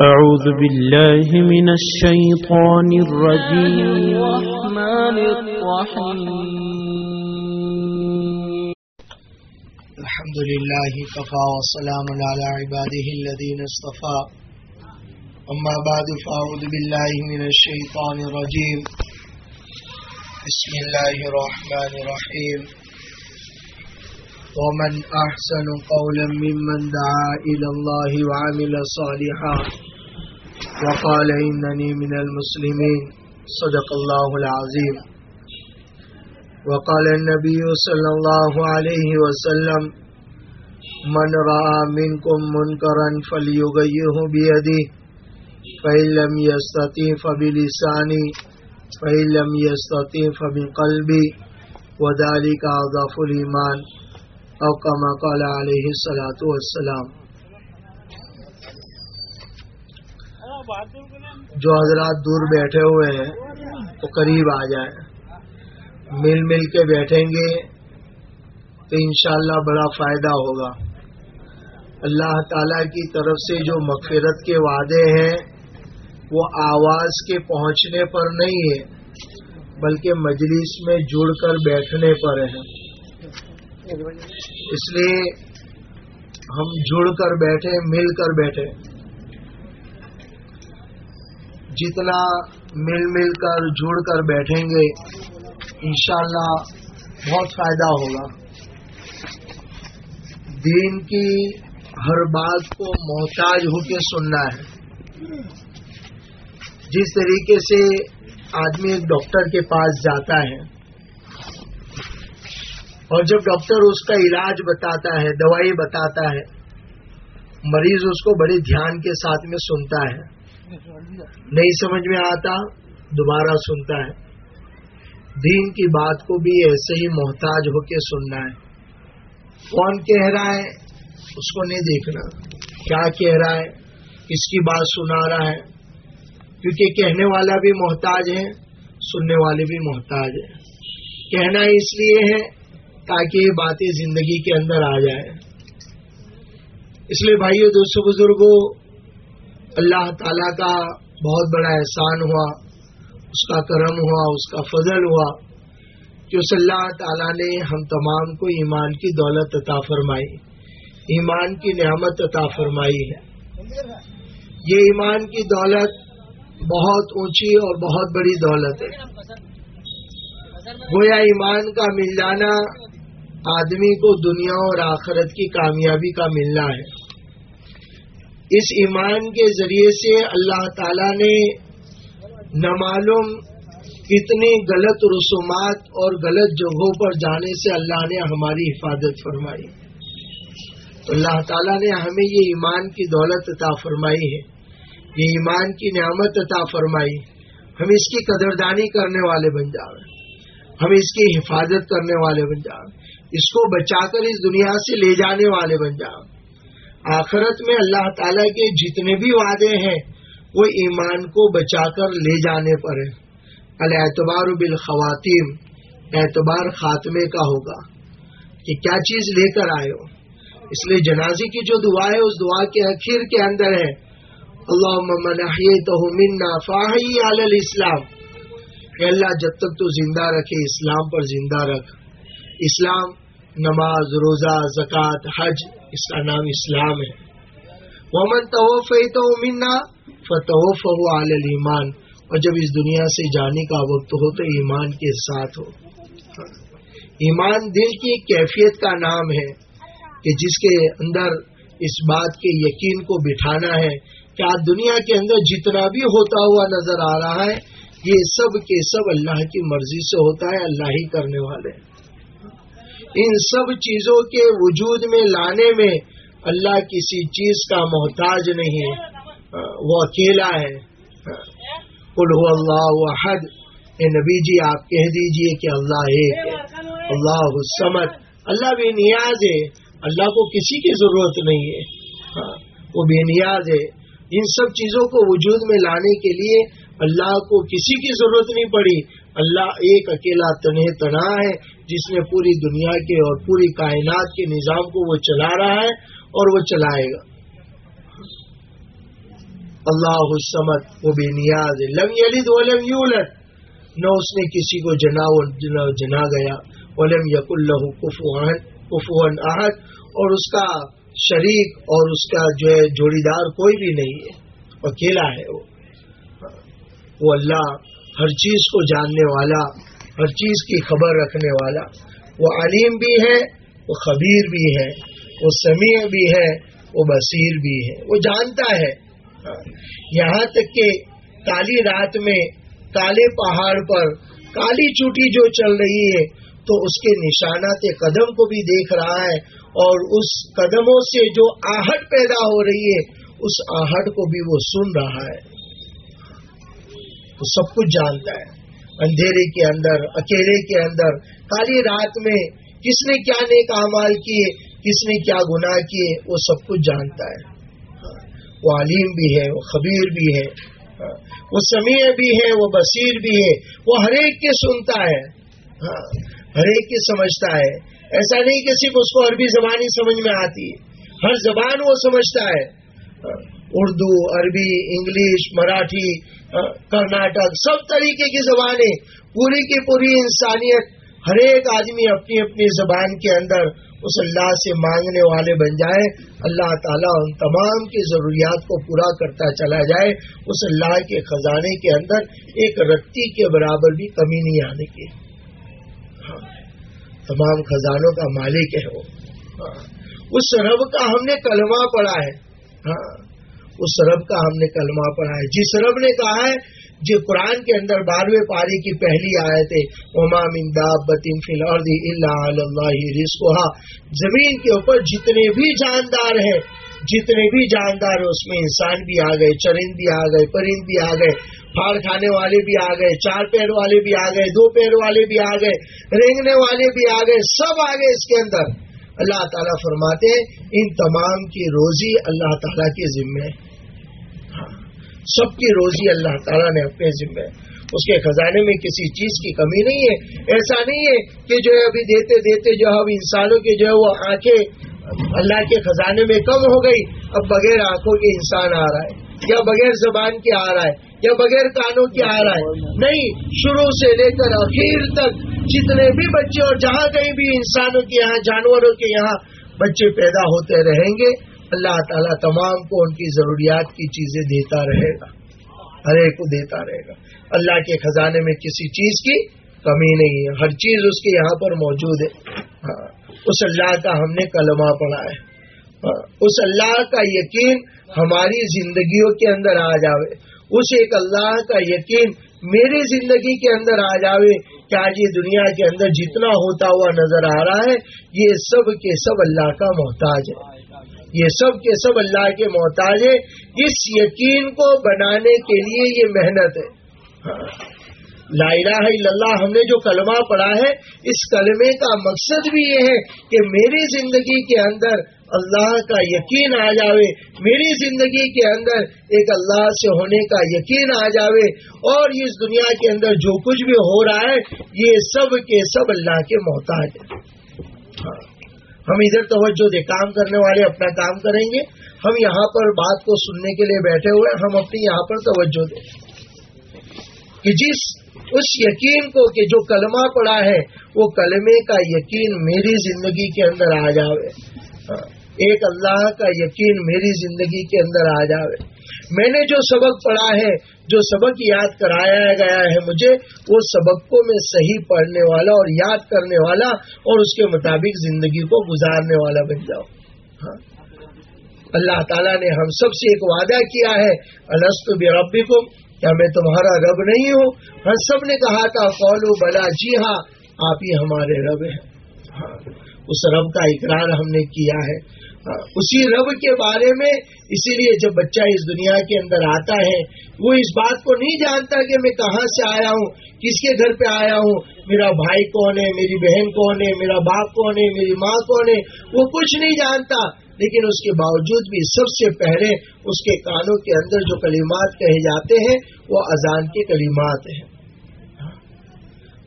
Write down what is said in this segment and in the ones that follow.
أعوذ بالله من الشيطان الرجيم. الرحمن الرحيم. الحمد لله كفى وسلام على عباده الذين اصطفى. أما بعد فأعوذ بالله من الشيطان الرجيم. بسم الله الرحمن الرحيم. ومن أحسن قولا ممن دعا إلى الله وعمل صالحا وقال إنني من المسلمين. صدق الله العظيم. وقال النبي صلى الله عليه وسلم من رأى منكم منكرا فليغيه بيده فإن لم يستطيع فبلسانه فإن لم يستطيع فبقلبه وذلك أضعف الإيمان. أو كما قال عليه الصلاة والسلام. جو حضرات دور بیٹھے ہوئے ہیں، وہ قریب آ جائیں۔ مل مل کے بیٹھیں گے تو انشاءاللہ بڑا فائدہ ہوگا۔ اللہ تعالی کی طرف سے جو مغفرت کے وعدے ہیں، وہ آواز کے پہنچنے پر نہیں ہے بلکہ مجلس میں جڑ کر بیٹھنے پر ہے اس لیے ہم جڑ کر بیٹھے، مل کر بیٹھے۔ جتنا مل مل کر، جڑ کر بیٹھیں گے، انشاءاللہ بہت فائدہ ہوگا۔ دین کی ہر بات کو محتاج ہو کے سننا ہے۔ جس طریقے سے آدمی ایک ڈاکٹر کے پاس جاتا ہے اور جب ڈاکٹر اس کا علاج بتاتا ہے، دوائی بتاتا ہے، مریض اس کو بڑے دھیان کے ساتھ میں سنتا ہے۔ نہیں سمجھ میں آتا، دوبارہ سنتا ہے۔ دین کی بات کو بھی ایسے ہی محتاج ہو کے سننا ہے۔ کون کہہ رہا ہے؟ اس کو نہیں دیکھنا۔ کیا کہہ رہا ہے؟ کس کی بات سنا رہا ہے؟ کیونکہ کہنے والا بھی محتاج ہے، سننے والے بھی محتاج ہے کہنا اس لیے ہے تاکہ یہ باتیں زندگی کے اندر آ جائے اس لیے بھائیو دوستوں بزرگوں اللہ تعالی کا بہت بڑا احسان ہوا، اس کا کرم ہوا، اس کا فضل ہوا کہ اس اللہ تعالیٰ نے ہم تمام کو ایمان کی دولت عطا فرمائی، ایمان کی نعمت عطا فرمائی ہے۔ یہ ایمان کی دولت بہت اونچی اور بہت بڑی دولت ہے۔ گویا ایمان کا مل جانا آدمی کو دنیا اور آخرت کی کامیابی کا ملنا ہے۔ اس ایمان کے ذریعے سے اللہ تعالی نے نمعلوم کتنی غلط رسومات اور غلط جگہوں پر جانے سے اللہ نے ہماری حفاظت فرمائی۔ اللہ تعالیٰ نے ہمیں یہ ایمان کی دولت عطا فرمائی ہے۔ یہ ایمان کی نعمت عطا فرمائی۔ ہم اس کی قدردانی کرنے والے بن جائیں ہم اس کی حفاظت کرنے والے بن جائیں اس کو بچا کر اس دنیا سے لے جانے والے بن جائیں آخرت میں اللہ تعالیٰ کے جتنے بھی وعدے ہیں، وہ ایمان کو بچا کر لے جانے پر ہے الاعتبار بالخواتین اعتبار خاتمے کا ہوگا۔ کہ کیا چیز لے کر آئے ہو؟ اس لیے جنازی کی جو دعا ہے، اس دعا کے اخیر کے اندر ہے۔ اللہ تو منا فاہی الاسلام۔ اللہ، جب تک تو زندہ رکھے، اسلام پر زندہ رکھ۔ اسلام، نماز، روزہ، زکوٰۃ، حج، اس کا نام اسلام ہے۔ ومن توف تو منا فتوف ہو ایمان اور جب اس دنیا سے جانے کا وقت ہو تو ایمان کے ساتھ ہو۔ ایمان دل کی کیفیت کا نام ہے کہ جس کے اندر اس بات کے یقین کو بٹھانا ہے کہ آج دنیا کے اندر جتنا بھی ہوتا ہوا نظر آ رہا ہے، یہ سب کے سب اللہ کی مرضی سے ہوتا ہے، اللہ ہی کرنے والے ہیں۔ ان سب چیزوں کے وجود میں لانے میں اللہ کسی چیز کا محتاج نہیں ہے۔ وہ اکیلا ہے۔ اللہ حد اے نبی جی آپ کہہ دیجیے کہ اللہ ایک ہے۔ اللہ سمت اللہ بے نیاز ہے۔ اللہ کو کسی کی ضرورت نہیں ہے۔ ہاں، وہ بے نیاز ہے۔ ان سب چیزوں کو وجود میں لانے کے لیے اللہ کو کسی کی ضرورت نہیں پڑی۔ اللہ ایک اکیلا تنہ تنا ہے جس نے پوری دنیا کے اور پوری کائنات کے نظام کو وہ چلا رہا ہے اور وہ چلائے گا۔ اللہ السمد وہ بے نیاز ہے۔ لم یلد ولم یولد۔ نہ اس نے کسی کو جنا جنا گیا۔ ولم یق اللہ کفوہن احد۔ اور اس کا شریک اور اس کا جو ہے جوڑی دار کوئی بھی نہیں ہے۔ اکیلا ہے وہ۔ وہ اللہ ہر چیز کو جاننے والا، ہر چیز کی خبر رکھنے والا۔ وہ علیم بھی ہے، وہ خبیر بھی ہے، وہ سمیع بھی ہے، وہ بصیر بھی ہے۔ وہ جانتا ہے۔ یہاں تک کہ کالی رات میں، کالے پہاڑ پر، کالی چوٹی جو چل رہی ہے، تو اس کے نشانات قدم کو بھی دیکھ رہا ہے۔ اور اس قدموں سے جو آہٹ پیدا ہو رہی ہے، اس آہٹ کو بھی وہ سن رہا ہے۔ وہ سب کچھ جانتا ہے۔ اندھیرے کے اندر، اکیلے کے اندر، کالی رات میں کس نے کیا نیک اعمال کیے، کس نے کیا گناہ کیے، وہ سب کچھ جانتا ہے۔ ہاں، وہ علیم بھی ہے، وہ خبیر بھی ہے۔ ہاں، وہ سمیع بھی ہے، وہ بصیر بھی ہے۔ وہ ہر ایک کے سنتا ہے۔ ہاں، ہر ایک کے سمجھتا ہے۔ ایسا نہیں کہ صرف اس کو عربی زبانی سمجھ میں آتی ہے، ہر زبان وہ سمجھتا ہے۔ اردو، عربی، انگلش، مراٹھی کرناٹک، سب طریقے کی زبانیں، پوری کی پوری انسانیت ہر ایک آدمی اپنی اپنی زبان کے اندر اس اللہ سے مانگنے والے بن جائے۔ اللہ تعالیٰ ان تمام کی ضروریات کو پورا کرتا چلا جائے۔ اس اللہ کے خزانے کے اندر ایک رتی کے برابر بھی کمی نہیں آنے کی۔ ہاں تمام خزانوں کا مالک ہے وہ۔ ہاں اس رب کا ہم نے کلمہ پڑھا ہے۔ ہاں اس رب کا ہم نے کلمہ پڑھا ہے۔ جس رب نے کہا ہے، جو قرآن کے اندر بارہویں پاری کی پہلی آئے تھے امام امداد بتیم فی اللہ رسکوہا زمین کے اوپر جتنے بھی جاندار ہیں، جتنے بھی جاندار ہیں، اس میں انسان بھی آ گئے، چرند بھی آ گئے، پرند بھی آ گئے، پھاڑ کھانے والے بھی آ گئے، چار پیر والے بھی آ گئے، دو پیر والے بھی آ گئے رینگنے والے بھی آ گئے، سب آ گئے اس کے اندر۔ اللہ تعالیٰ فرماتے ہیں، ان تمام کی روزی اللہ تعالیٰ کے ذمے ہاں سب کی روزی اللہ تعالیٰ نے اپنے ذمے اس کے خزانے میں کسی چیز کی کمی نہیں ہے۔ ایسا نہیں ہے کہ جو ہے ابھی دیتے دیتے جو ہے اب انسانوں کے جو ہے وہ آنکھیں اللہ کے خزانے میں کم ہو گئی۔ اب بغیر آنکھوں کے انسان آ رہا ہے، یا بغیر زبان کے آ رہا ہے، یا بغیر کانوں کے آ رہا ہے۔ نہیں، شروع سے لے کر اخیر تک جتنے بھی بچے اور جہاں کہیں بھی انسانوں کے یہاں، جانوروں کے یہاں بچے پیدا ہوتے رہیں گے۔ اللہ تعالیٰ تمام کو ان کی ضروریات کی چیزیں دیتا رہے گا، ہر ایک کو دیتا رہے گا۔ اللہ کے خزانے میں کسی چیز کی کمی نہیں ہے، ہر چیز اس کے یہاں پر موجود ہے۔ ہاں، اس اللہ کا ہم نے کلمہ پڑھا ہے۔ ہاں، اس اللہ کا یقین ہماری زندگیوں کے اندر آ جاوے۔ اس ایک اللہ کا یقین میری زندگی کے اندر آ جاوے۔ کہ آج یہ دنیا کے اندر جتنا ہوتا ہوا نظر آ رہا ہے، یہ سب کے سب اللہ کا محتاج ہے۔ یہ سب کے سب اللہ کے محتاج ہے اس یقین کو بنانے کے لیے یہ محنت ہے۔ ہاں۔ لا الہ الا اللہ، ہم نے جو کلمہ پڑھا ہے، اس کلمے کا مقصد بھی یہ ہے کہ میری زندگی کے اندر اللہ کا یقین آ جاوے۔ میری زندگی کے اندر ایک اللہ سے ہونے کا یقین آ جاوے۔ اور اس دنیا کے اندر جو کچھ بھی ہو رہا ہے، یہ سب کے سب اللہ کے محتاج ہے ہم ادھر توجہ دے کام کرنے والے اپنا کام کریں گے، ہم یہاں پر بات کو سننے کے لیے بیٹھے ہوئے ہم اپنی یہاں پر توجہ دیں۔ کہ جس، اس یقین کو کہ جو کلمہ پڑا ہے، وہ کلمے کا یقین میری زندگی کے اندر آ جاوے۔ ہاں، ایک اللہ کا یقین میری زندگی کے اندر آ جاوے۔ میں نے جو سبق پڑھا ہے جو سبق یاد کرایا گیا ہے مجھے، وہ سبق کو میں صحیح پڑھنے والا اور یاد کرنے والا اور اس کے مطابق زندگی کو گزارنے والا بن جاؤ۔ ہاں۔ اللہ تعالیٰ نے ہم سب سے ایک وعدہ کیا ہے السط بربی کو کیا میں تمہارا رب نہیں ہوں؟ ہم سب نے کہا تھا فولو بلا جی ہاں آپ ہی ہمارے رب ہیں۔ ہاں۔ اس رب کا اقرار ہم نے کیا ہے۔ ہاں۔ اسی رب کے بارے میں اسی لیے جب بچہ اس دنیا کے اندر آتا ہے، وہ اس بات کو نہیں جانتا کہ میں کہاں سے آیا ہوں، کس کے گھر پہ آیا ہوں، میرا بھائی کون ہے، میری بہن کون ہے، میرا باپ کون ہے، میری ماں کون ہے، وہ کچھ نہیں جانتا۔ لیکن اس کے باوجود بھی سب سے پہلے اس کے کانوں کے اندر جو کلمات کہے جاتے ہیں، وہ اذان کے کلمات ہیں۔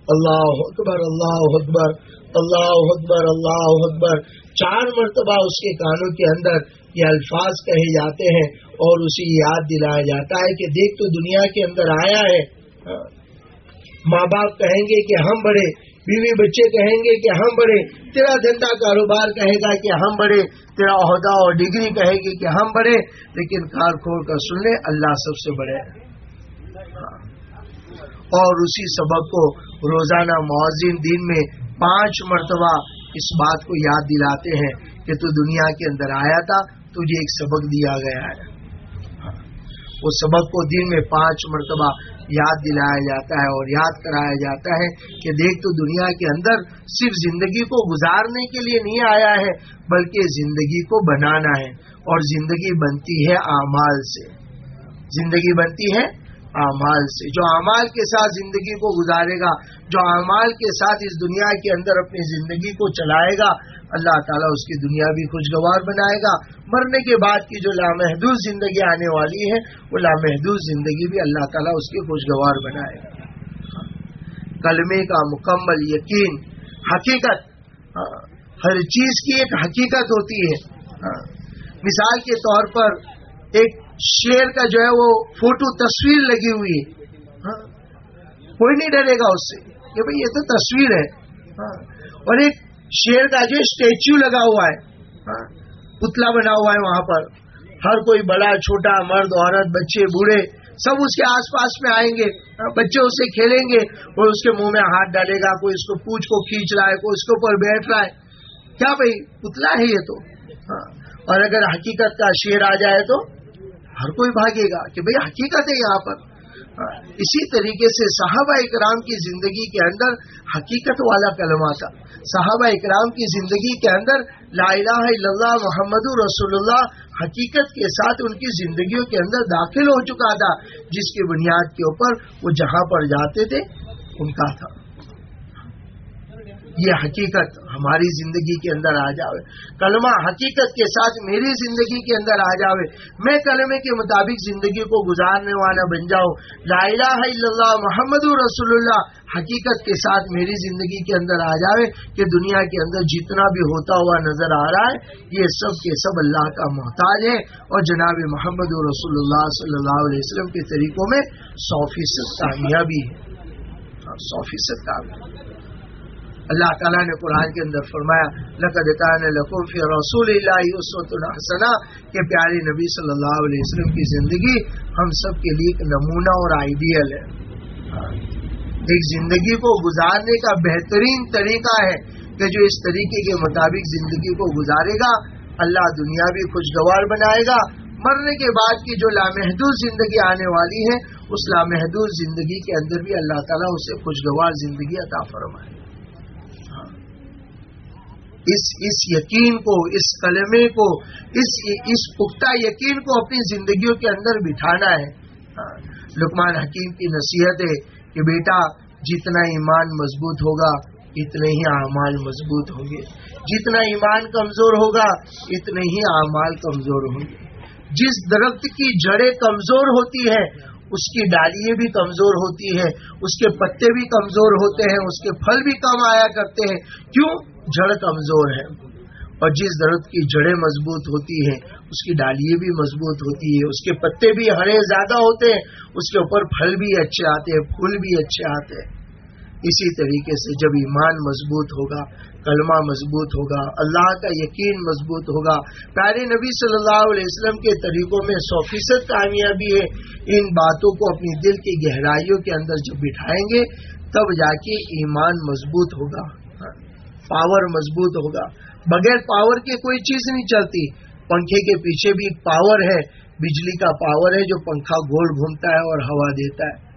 اللہ اکبر اللہ اکبر اللہ اکبر اللہ اکبر۔ چار مرتبہ اس کے کانوں کے اندر یہ الفاظ کہے جاتے ہیں اور اسے یاد دلایا جاتا ہے کہ دیکھ تو دنیا کے اندر آیا ہے۔ ماں باپ کہیں گے کہ ہم بڑے، بیوی بچے کہیں گے کہ ہم بڑے، تیرا دھندا کاروبار کہے گا کہ ہم بڑے، تیرا عہدہ اور ڈگری کہے گی کہ ہم بڑے، لیکن کار کھول کر سن لے، اللہ سب سے بڑے ہاں۔ اور اسی سبق کو روزانہ معذن دن میں پانچ مرتبہ اس بات کو یاد دلاتے ہیں کہ تو دنیا کے اندر آیا تھا، تجھے ایک سبق دیا گیا ہے۔ وہ سبق کو دن میں پانچ مرتبہ یاد دلایا جاتا ہے اور یاد کرایا جاتا ہے کہ دیکھ تو دنیا کے اندر صرف زندگی کو گزارنے کے لیے نہیں آیا ہے، بلکہ زندگی کو بنانا ہے۔ اور زندگی بنتی ہے اعمال سے۔ زندگی بنتی ہے اعمال سے۔ جو اعمال کے ساتھ زندگی کو گزارے گا، جو اعمال کے ساتھ اس دنیا کے اندر اپنی زندگی کو چلائے گا، اللہ تعالیٰ اس کی دنیا بھی خوشگوار بنائے گا۔ مرنے کے بعد کی جو لامحدود زندگی آنے والی ہے، وہ لامحدود زندگی بھی اللہ تعالیٰ اس کی خوشگوار بنائے گا۔ کلمے کا مکمل یقین، حقیقت ہاں، ہر چیز کی ایک حقیقت ہوتی ہے۔ ہاں، مثال کے طور پر ایک شیر کا جو ہے وہ فوٹو تصویر لگی ہوئی ہے۔ ہاں؟ کوئی نہیں ڈرے گا اس سے۔ کہ بھئی یہ تو تصویر ہے۔ ہاں؟ اور ایک شیر کا جو اسٹیچو لگا ہوا ہے۔ ہاں؟ پتلا بنا ہوا ہے وہاں پر۔ ہر کوئی بڑا، چھوٹا، مرد، عورت، بچے، بوڑھے، سب اس کے آس پاس میں آئیں گے۔ بچے اسے کھیلیں گے کوئی اس کے منہ میں ہاتھ ڈالے گا۔ کوئی اس کو پوچھ کو کھینچ رہا ہے، کوئی اس کے اوپر بیٹھ رہا ہے۔ کیا بھائی پتلا ہے یہ تو۔ اور اگر حقیقت کا شیر آ جائے تو؟ ہر کوئی بھاگے گا کہ بھئی حقیقت ہے یہاں پر۔ اسی طریقے سے صحابہ اکرام کی زندگی کے اندر حقیقت والا کلمہ تھا۔ صحابہ اکرام کی زندگی کے اندر لا الہ الا اللہ محمد رسول اللہ حقیقت کے ساتھ ان کی زندگیوں کے اندر داخل ہو چکا تھا۔ جس کی بنیاد کے اوپر وہ جہاں پر جاتے تھے، ان کا تھا۔ یہ حقیقت ہماری زندگی کے اندر آ جاوے۔ کلمہ حقیقت کے ساتھ میری زندگی کے اندر آ جاوے۔ میں کلمے کے مطابق زندگی کو گزارنے والا بن جاؤں۔ لا الہ الا اللہ محمد رسول اللہ حقیقت کے ساتھ میری زندگی کے اندر آ جاوے کہ دنیا کے اندر جتنا بھی ہوتا ہوا نظر آ رہا ہے، یہ سب کے سب اللہ کا محتاج ہے۔ اور جناب محمد رسول اللہ صلی اللہ علیہ وسلم کے طریقوں میں سو فیصد کامیابی ہے۔ سو فیصد کامیابی اللہ تعالیٰ نے قرآن کے اندر فرمایا، لقد لقم فی رسول اللہ عصوت الحسنہ کہ پیاری نبی صلی اللہ علیہ وسلم کی زندگی ہم سب کے لیے ایک نمونہ اور آئیڈیل ہے۔ ایک زندگی کو گزارنے کا بہترین طریقہ ہے کہ جو اس طریقے کے مطابق زندگی کو گزارے گا، اللہ دنیا بھی خوشگوار بنائے گا۔ مرنے کے بعد کی جو لامحدود زندگی آنے والی ہے، اس لامحدود زندگی کے اندر بھی اللہ تعالیٰ اسے خوشگوار زندگی عطا فرمائے۔ اس اس یقین کو، اس کلمے کو، اس اس پختہ یقین کو اپنی زندگیوں کے اندر بٹھانا ہے۔ ہاں، لکمان حکیم کی نصیحت ہے کہ بیٹا، جتنا ایمان مضبوط ہوگا، اتنے ہی اعمال مضبوط ہوں گے۔ جتنا ایمان کمزور ہوگا، اتنے ہی اعمال کمزور ہوں گے۔ جس درخت کی جڑیں کمزور ہوتی ہے اس کی ڈالیاں بھی کمزور ہوتی ہے اس کے پتے بھی کمزور ہوتے ہیں، اس کے پھل بھی کم آیا کرتے ہیں۔ کیوں؟ جڑ کمزور ہے اور جس درخت کی جڑیں مضبوط ہوتی ہیں، اس کی ڈالیاں بھی مضبوط ہوتی ہے اس کے پتے بھی ہرے زیادہ ہوتے ہیں، اس کے اوپر پھل بھی اچھے آتے ہیں، پھول بھی اچھے آتے ہیں۔ اسی طریقے سے جب ایمان مضبوط ہوگا، کلمہ مضبوط ہوگا، اللہ کا یقین مضبوط ہوگا۔ پیارے نبی صلی اللہ علیہ وسلم کے طریقوں میں سو فیصد کامیابی ہے۔ ان باتوں کو اپنی دل کی گہرائیوں کے اندر جب بٹھائیں گے، تب جا کے ایمان مضبوط ہوگا۔ پاور مضبوط ہوگا۔ بغیر پاور کے کوئی چیز نہیں چلتی۔ پنکھے کے پیچھے بھی پاور ہے، بجلی کا پاور ہے جو پنکھا گول گھومتا ہے اور ہوا دیتا ہے۔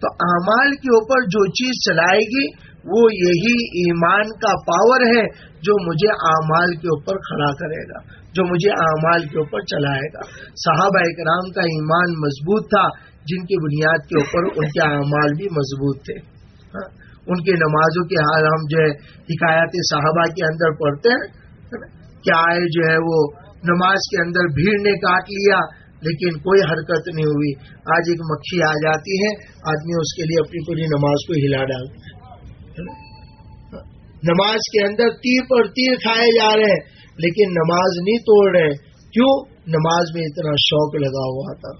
تو اعمال کے اوپر جو چیز چلائے گی، وہ یہی ایمان کا پاور ہے جو مجھے اعمال کے اوپر کھڑا کرے گا، جو مجھے اعمال کے اوپر چلائے گا۔ صحابہ اکرام کا ایمان مضبوط تھا، جن کی بنیاد کے اوپر ان کے اعمال بھی مضبوط تھے۔ ہاں۔ ان کی نمازوں کے حال ہم جو ہے حکایات صحابہ کے اندر پڑھتے ہیں کیا ہے جو ہے وہ نماز کے اندر بھیڑ نے کاٹ لیا، لیکن کوئی حرکت نہیں ہوئی۔ آج ایک مکھی آ جاتی ہے، آدمی اس کے لیے اپنی پوری نماز کو ہلا ڈالتے نماز کے اندر تیر پر تیر کھائے جا رہے ہیں، لیکن نماز نہیں توڑ رہے۔ کیوں؟ نماز میں اتنا شوق لگا ہوا تھا۔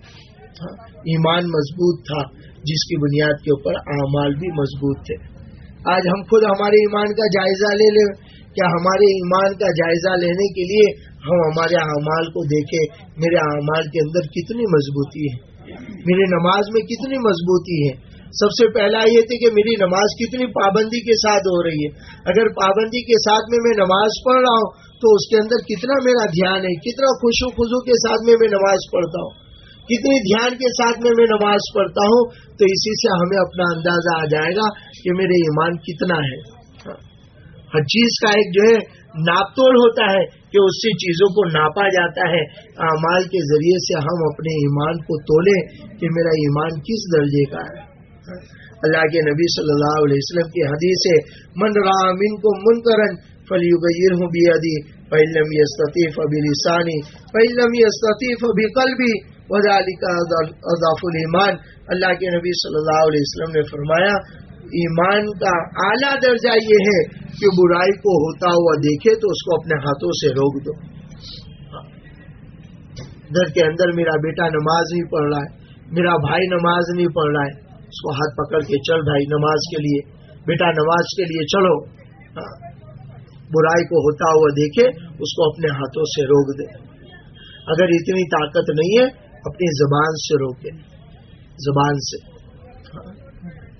ایمان مضبوط تھا، جس کی بنیاد کے اوپر اعمال بھی مضبوط تھے۔ آج ہم خود ہمارے ایمان کا جائزہ لے لیں۔ کیا ہمارے ایمان کا جائزہ لینے کے لیے ہم ہمارے اعمال کو دیکھیں؟ میرے اعمال کے اندر کتنی مضبوطی ہے۔ میری نماز میں کتنی مضبوطی ہے۔ سب سے پہلا یہ تھی کہ میری نماز کتنی پابندی کے ساتھ ہو رہی ہے۔ اگر پابندی کے ساتھ میں میں نماز پڑھ رہا ہوں تو اس کے اندر کتنا میرا دھیان ہے، کتنا خوشو خوشو کے ساتھ میں میں نماز پڑھتا ہوں۔ کتنی دھیان کے ساتھ میں میں نماز پڑھتا ہوں، تو اسی سے ہمیں اپنا اندازہ آ جائے گا کہ میرے ایمان کتنا ہے۔ ہر چیز کا ایک جو ہے، ناپ توڑ ہوتا ہے کہ اس سے چیزوں کو ناپا جاتا ہے۔ اعمال کے ذریعے سے ہم اپنے ایمان کو تولیں کہ میرا ایمان کس درجے کا ہے۔ اللہ کے نبی صلی اللہ علیہ وسلم کی حدیث ہے، من را کو من کرن فلی ہوں بھی ادی پہلم استطیف ابھی لسانی پہلم استطیف ابھی قلبی وزالی کا اضاف المان اللہ کے نبی صلی اللہ علیہ وسلم نے فرمایا، ایمان کا اعلیٰ درجہ یہ ہے کہ برائی کو ہوتا ہوا دیکھے تو اس کو اپنے ہاتھوں سے روک دو۔ گھر کے اندر میرا بیٹا نماز نہیں پڑھ رہا ہے، میرا بھائی نماز نہیں پڑھ رہا ہے، اس کو ہاتھ پکڑ کے چل بھائی نماز کے لیے، بیٹا نماز کے لیے چلو۔ ہاں، برائی کو ہوتا ہوا دیکھے، اس کو اپنے ہاتھوں سے روک دے۔ اگر اتنی طاقت نہیں ہے اپنی زبان سے روکے، زبان سے۔ ہاں۔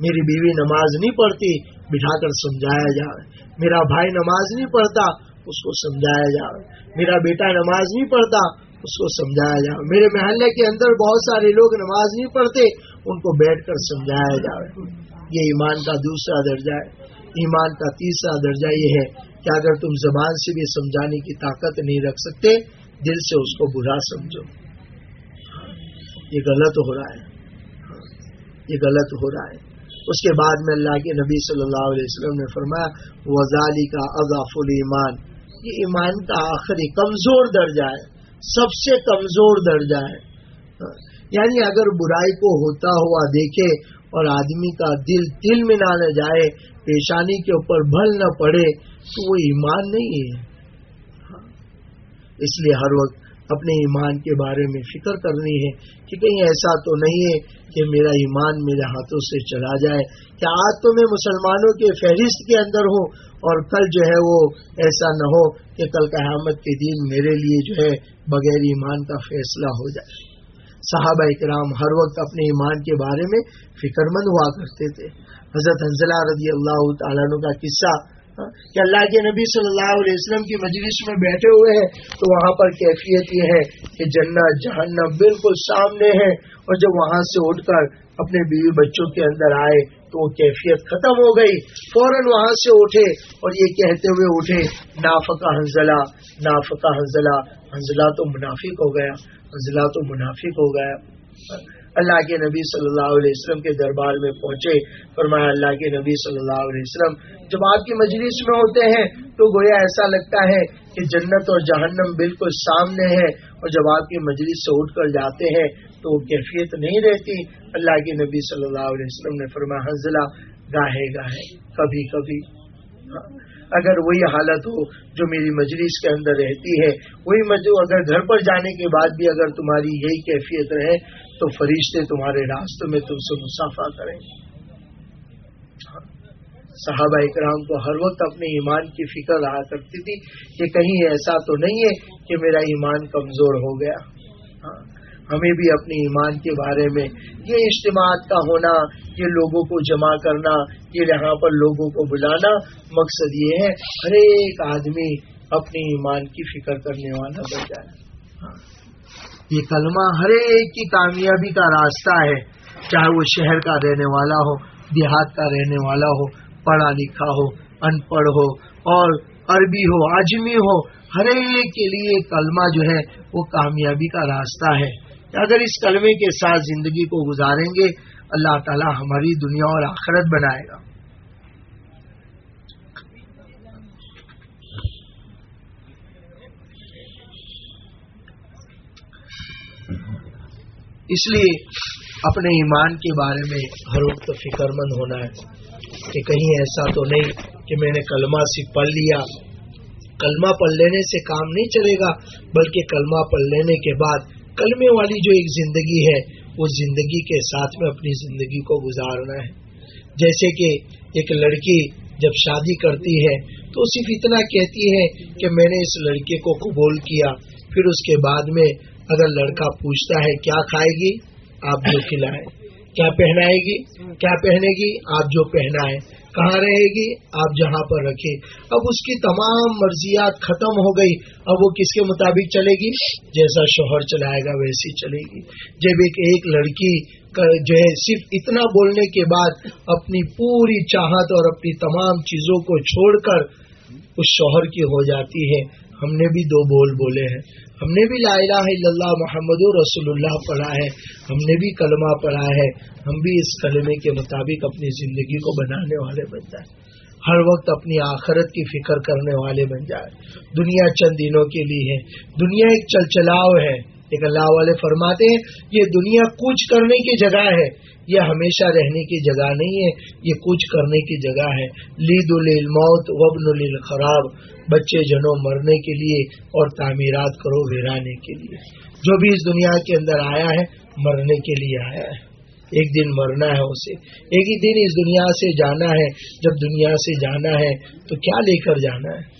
میری بیوی نماز نہیں پڑھتی، بٹھا کر سمجھایا جائے میرا بھائی نماز نہیں پڑھتا، اس کو سمجھایا جائے میرا بیٹا نماز نہیں پڑھتا، اس کو سمجھایا جائے میرے محلے کے اندر بہت سارے لوگ نماز نہیں پڑھتے، ان کو بیٹھ کر سمجھایا جائے یہ ایمان کا دوسرا درجہ ہے۔ ایمان کا تیسرا درجہ یہ ہے کہ اگر تم زبان سے بھی سمجھانے کی طاقت نہیں رکھ سکتے، دل سے اس کو برا سمجھو۔ یہ غلط ہو رہا ہے۔ یہ غلط ہو رہا ہے۔ اس کے بعد میں اللہ کے نبی صلی اللہ علیہ وسلم نے فرمایا وزالی کا اضاف المان یہ ایمان کا آخری کمزور درجہ ہے۔ سب سے کمزور درجہ ہے۔ یعنی اگر برائی کو ہوتا ہوا دیکھے اور آدمی کا دل دل میں نہ جائے، پیشانی کے اوپر بھل نہ پڑے، تو وہ ایمان نہیں ہے۔ اس لیے ہر وقت اپنے ایمان کے بارے میں فکر کرنی ہے کہ کہیں ایسا تو نہیں ہے کہ میرا ایمان میرے ہاتھوں سے چلا جائے کہ آج تو میں مسلمانوں کے فہرست کے اندر ہوں اور کل جو ہے وہ ایسا نہ ہو کہ کل قیامت کے دن میرے لیے جو ہے بغیر ایمان کا فیصلہ ہو جائے۔ صحابہ اکرام ہر وقت اپنے ایمان کے بارے میں فکر مند ہوا کرتے تھے۔ حضرت حنزلہ رضی اللہ تعالیٰ کا قصہ کہ اللہ کے نبی صلی اللہ علیہ وسلم کی مجلس میں بیٹھے ہوئے ہیں، تو وہاں پر کیفیت یہ ہے کہ جنت جہنم بالکل سامنے ہے اور جب وہاں سے اٹھ کر اپنے بیوی بچوں کے اندر آئے، تو وہ کیفیت ختم ہو گئی۔ فوراً وہاں سے اٹھے اور یہ کہتے ہوئے اٹھے، نافقہ حنزلہ نافقہ حنزلہ حنزلہ تو منافق ہو گیا حنزلہ تو منافق ہو گیا۔ اللہ کے نبی صلی اللہ علیہ وسلم کے دربار میں پہنچے، فرمایا اللہ کے نبی صلی اللہ علیہ وسلم، جب آپ کی مجلس میں ہوتے ہیں تو گویا ایسا لگتا ہے کہ جنت اور جہنم بالکل سامنے ہے اور جب آپ کی مجلس سے اٹھ کر جاتے ہیں تو وہ کیفیت نہیں رہتی۔ اللہ کے نبی صلی اللہ علیہ وسلم نے فرمایا، حنزلہ، گاہے گاہے، کبھی کبھی۔ اگر وہی حالت ہو جو میری مجلس کے اندر رہتی ہے، وہی اگر گھر پر جانے کے بعد بھی اگر تمہاری یہی کیفیت رہے تو فرشتے تمہارے راستے میں تم سے مسافہ کریں صحابہ اکرام کو ہر وقت اپنے ایمان کی فکر رہا کرتی تھی کہ کہیں ایسا تو نہیں ہے کہ میرا ایمان کمزور ہو گیا۔ ہاں، ہمیں بھی اپنے ایمان کے بارے میں یہ اجتماعات کا ہونا، یہ لوگوں کو جمع کرنا، یہ یہاں پر لوگوں کو بلانا مقصد یہ ہے۔ ہر ایک آدمی اپنے ایمان کی فکر کرنے والا بن جائے۔ ہاں۔ یہ کلمہ ہر ایک کی کامیابی کا راستہ ہے، چاہے وہ شہر کا رہنے والا ہو، دیہات کا رہنے والا ہو، پڑھا لکھا ہو ان پڑھ ہو، اور عربی ہو آجمی ہو، ہر ایک کے لیے کلمہ جو ہے وہ کامیابی کا راستہ ہے۔ اگر اس کلمے کے ساتھ زندگی کو گزاریں گے، اللہ تعالی ہماری دنیا اور آخرت بنائے گا۔ اس لیے اپنے ایمان کے بارے میں ہر وقت فکر مند ہونا ہے کہ کہیں ایسا تو نہیں کہ میں نے کلمہ سے پڑھ لیا۔ کلمہ پڑھ لینے سے کام نہیں چلے گا، بلکہ کلمہ پڑھ لینے کے بعد کلمے والی جو ایک زندگی ہے اس زندگی کے ساتھ میں اپنی زندگی کو گزارنا ہے۔ جیسے کہ ایک لڑکی جب شادی کرتی ہے، تو صرف اتنا کہتی ہے کہ میں نے اس لڑکے کو قبول کیا۔ پھر اس کے بعد میں اگر لڑکا پوچھتا ہے کیا کھائے گی، آپ جو کھلائے کیا پہنائے گی؟ کیا پہنے گی؟ آپ جو پہنائے کہاں رہے گی؟ آپ جہاں پر رکھے اب اس کی تمام مرضیات ختم ہو گئی۔ اب وہ کس کے مطابق چلے گی؟ جیسا شوہر چلائے گا ویسی چلے گی۔ جب ایک ایک لڑکی جو ہے، صرف اتنا بولنے کے بعد اپنی پوری چاہت اور اپنی تمام چیزوں کو چھوڑ کر اس شوہر کی ہو جاتی ہے۔ ہم نے بھی دو بول بولے ہیں۔ ہم نے بھی لا الہ الا اللہ محمد رسول اللہ پڑھا ہے، ہم نے بھی کلمہ پڑھا ہے، ہم بھی اس کلمے کے مطابق اپنی زندگی کو بنانے والے بن جائیں۔ ہر وقت اپنی آخرت کی فکر کرنے والے بن جائیں۔ دنیا چند دنوں کے لیے ہے، دنیا ایک چلچلاؤ ہے۔ لیکن اللہ والے فرماتے ہیں، یہ دنیا کچھ کرنے کی جگہ ہے۔ یہ ہمیشہ رہنے کی جگہ نہیں ہے، یہ کچھ کرنے کی جگہ ہے۔ لید الموت وبن الخراب بچے جنوں مرنے کے لیے اور تعمیرات کرو گرانے کے لیے۔ جو بھی اس دنیا کے اندر آیا ہے، مرنے کے لیے آیا ہے۔ ایک دن مرنا ہے اسے۔ ایک ہی دن اس دنیا سے جانا ہے۔ جب دنیا سے جانا ہے، تو کیا لے کر جانا ہے؟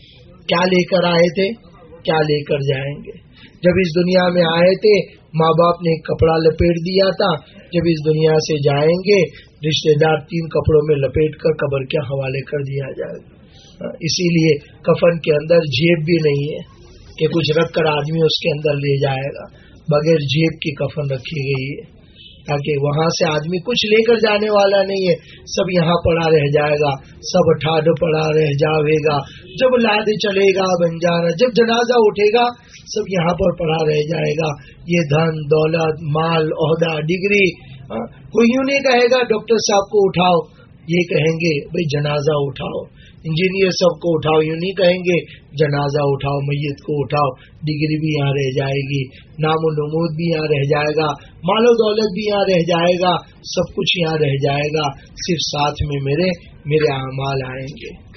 کیا لے کر آئے تھے؟ کیا لے کر جائیں گے؟ جب اس دنیا میں آئے تھے، ماں باپ نے کپڑا لپیٹ دیا تھا۔ جب اس دنیا سے جائیں گے رشتے دار تین کپڑوں میں لپیٹ کر قبر کے حوالے کر دیا جائے گا۔ اسی لیے کفن کے اندر جیب بھی نہیں ہے۔ کہ کچھ رکھ کر آدمی اس کے اندر لے جائے گا۔ بغیر جیب کی کفن رکھی گئی ہے۔ تاکہ وہاں سے آدمی کچھ لے کر جانے والا نہیں ہے۔ سب یہاں پڑا رہ جائے گا، سب ٹھاڈ پڑا رہ جاوے گا۔ جب لاد چلے گا بنجارا جب جنازہ اٹھے گا، سب یہاں پر پڑا رہ جائے گا۔ یہ دھن، دولت، مال، عہدہ، ڈگری ہاں، کوئی یوں نہیں کہے گا، ڈاکٹر صاحب کو اٹھاؤ۔ یہ کہیں گے بھائی جنازہ اٹھاؤ۔ انجینئر سب کو اٹھاؤ، یوں نہیں کہیں گے، جنازہ اٹھاؤ، میت کو اٹھاؤ، ڈگری بھی یہاں رہ جائے گی، نام و نمود بھی یہاں رہ جائے گا، مال و دولت بھی یہاں رہ جائے گا، سب کچھ یہاں رہ جائے گا، صرف ساتھ میں میرے میرے اعمال آئیں گے۔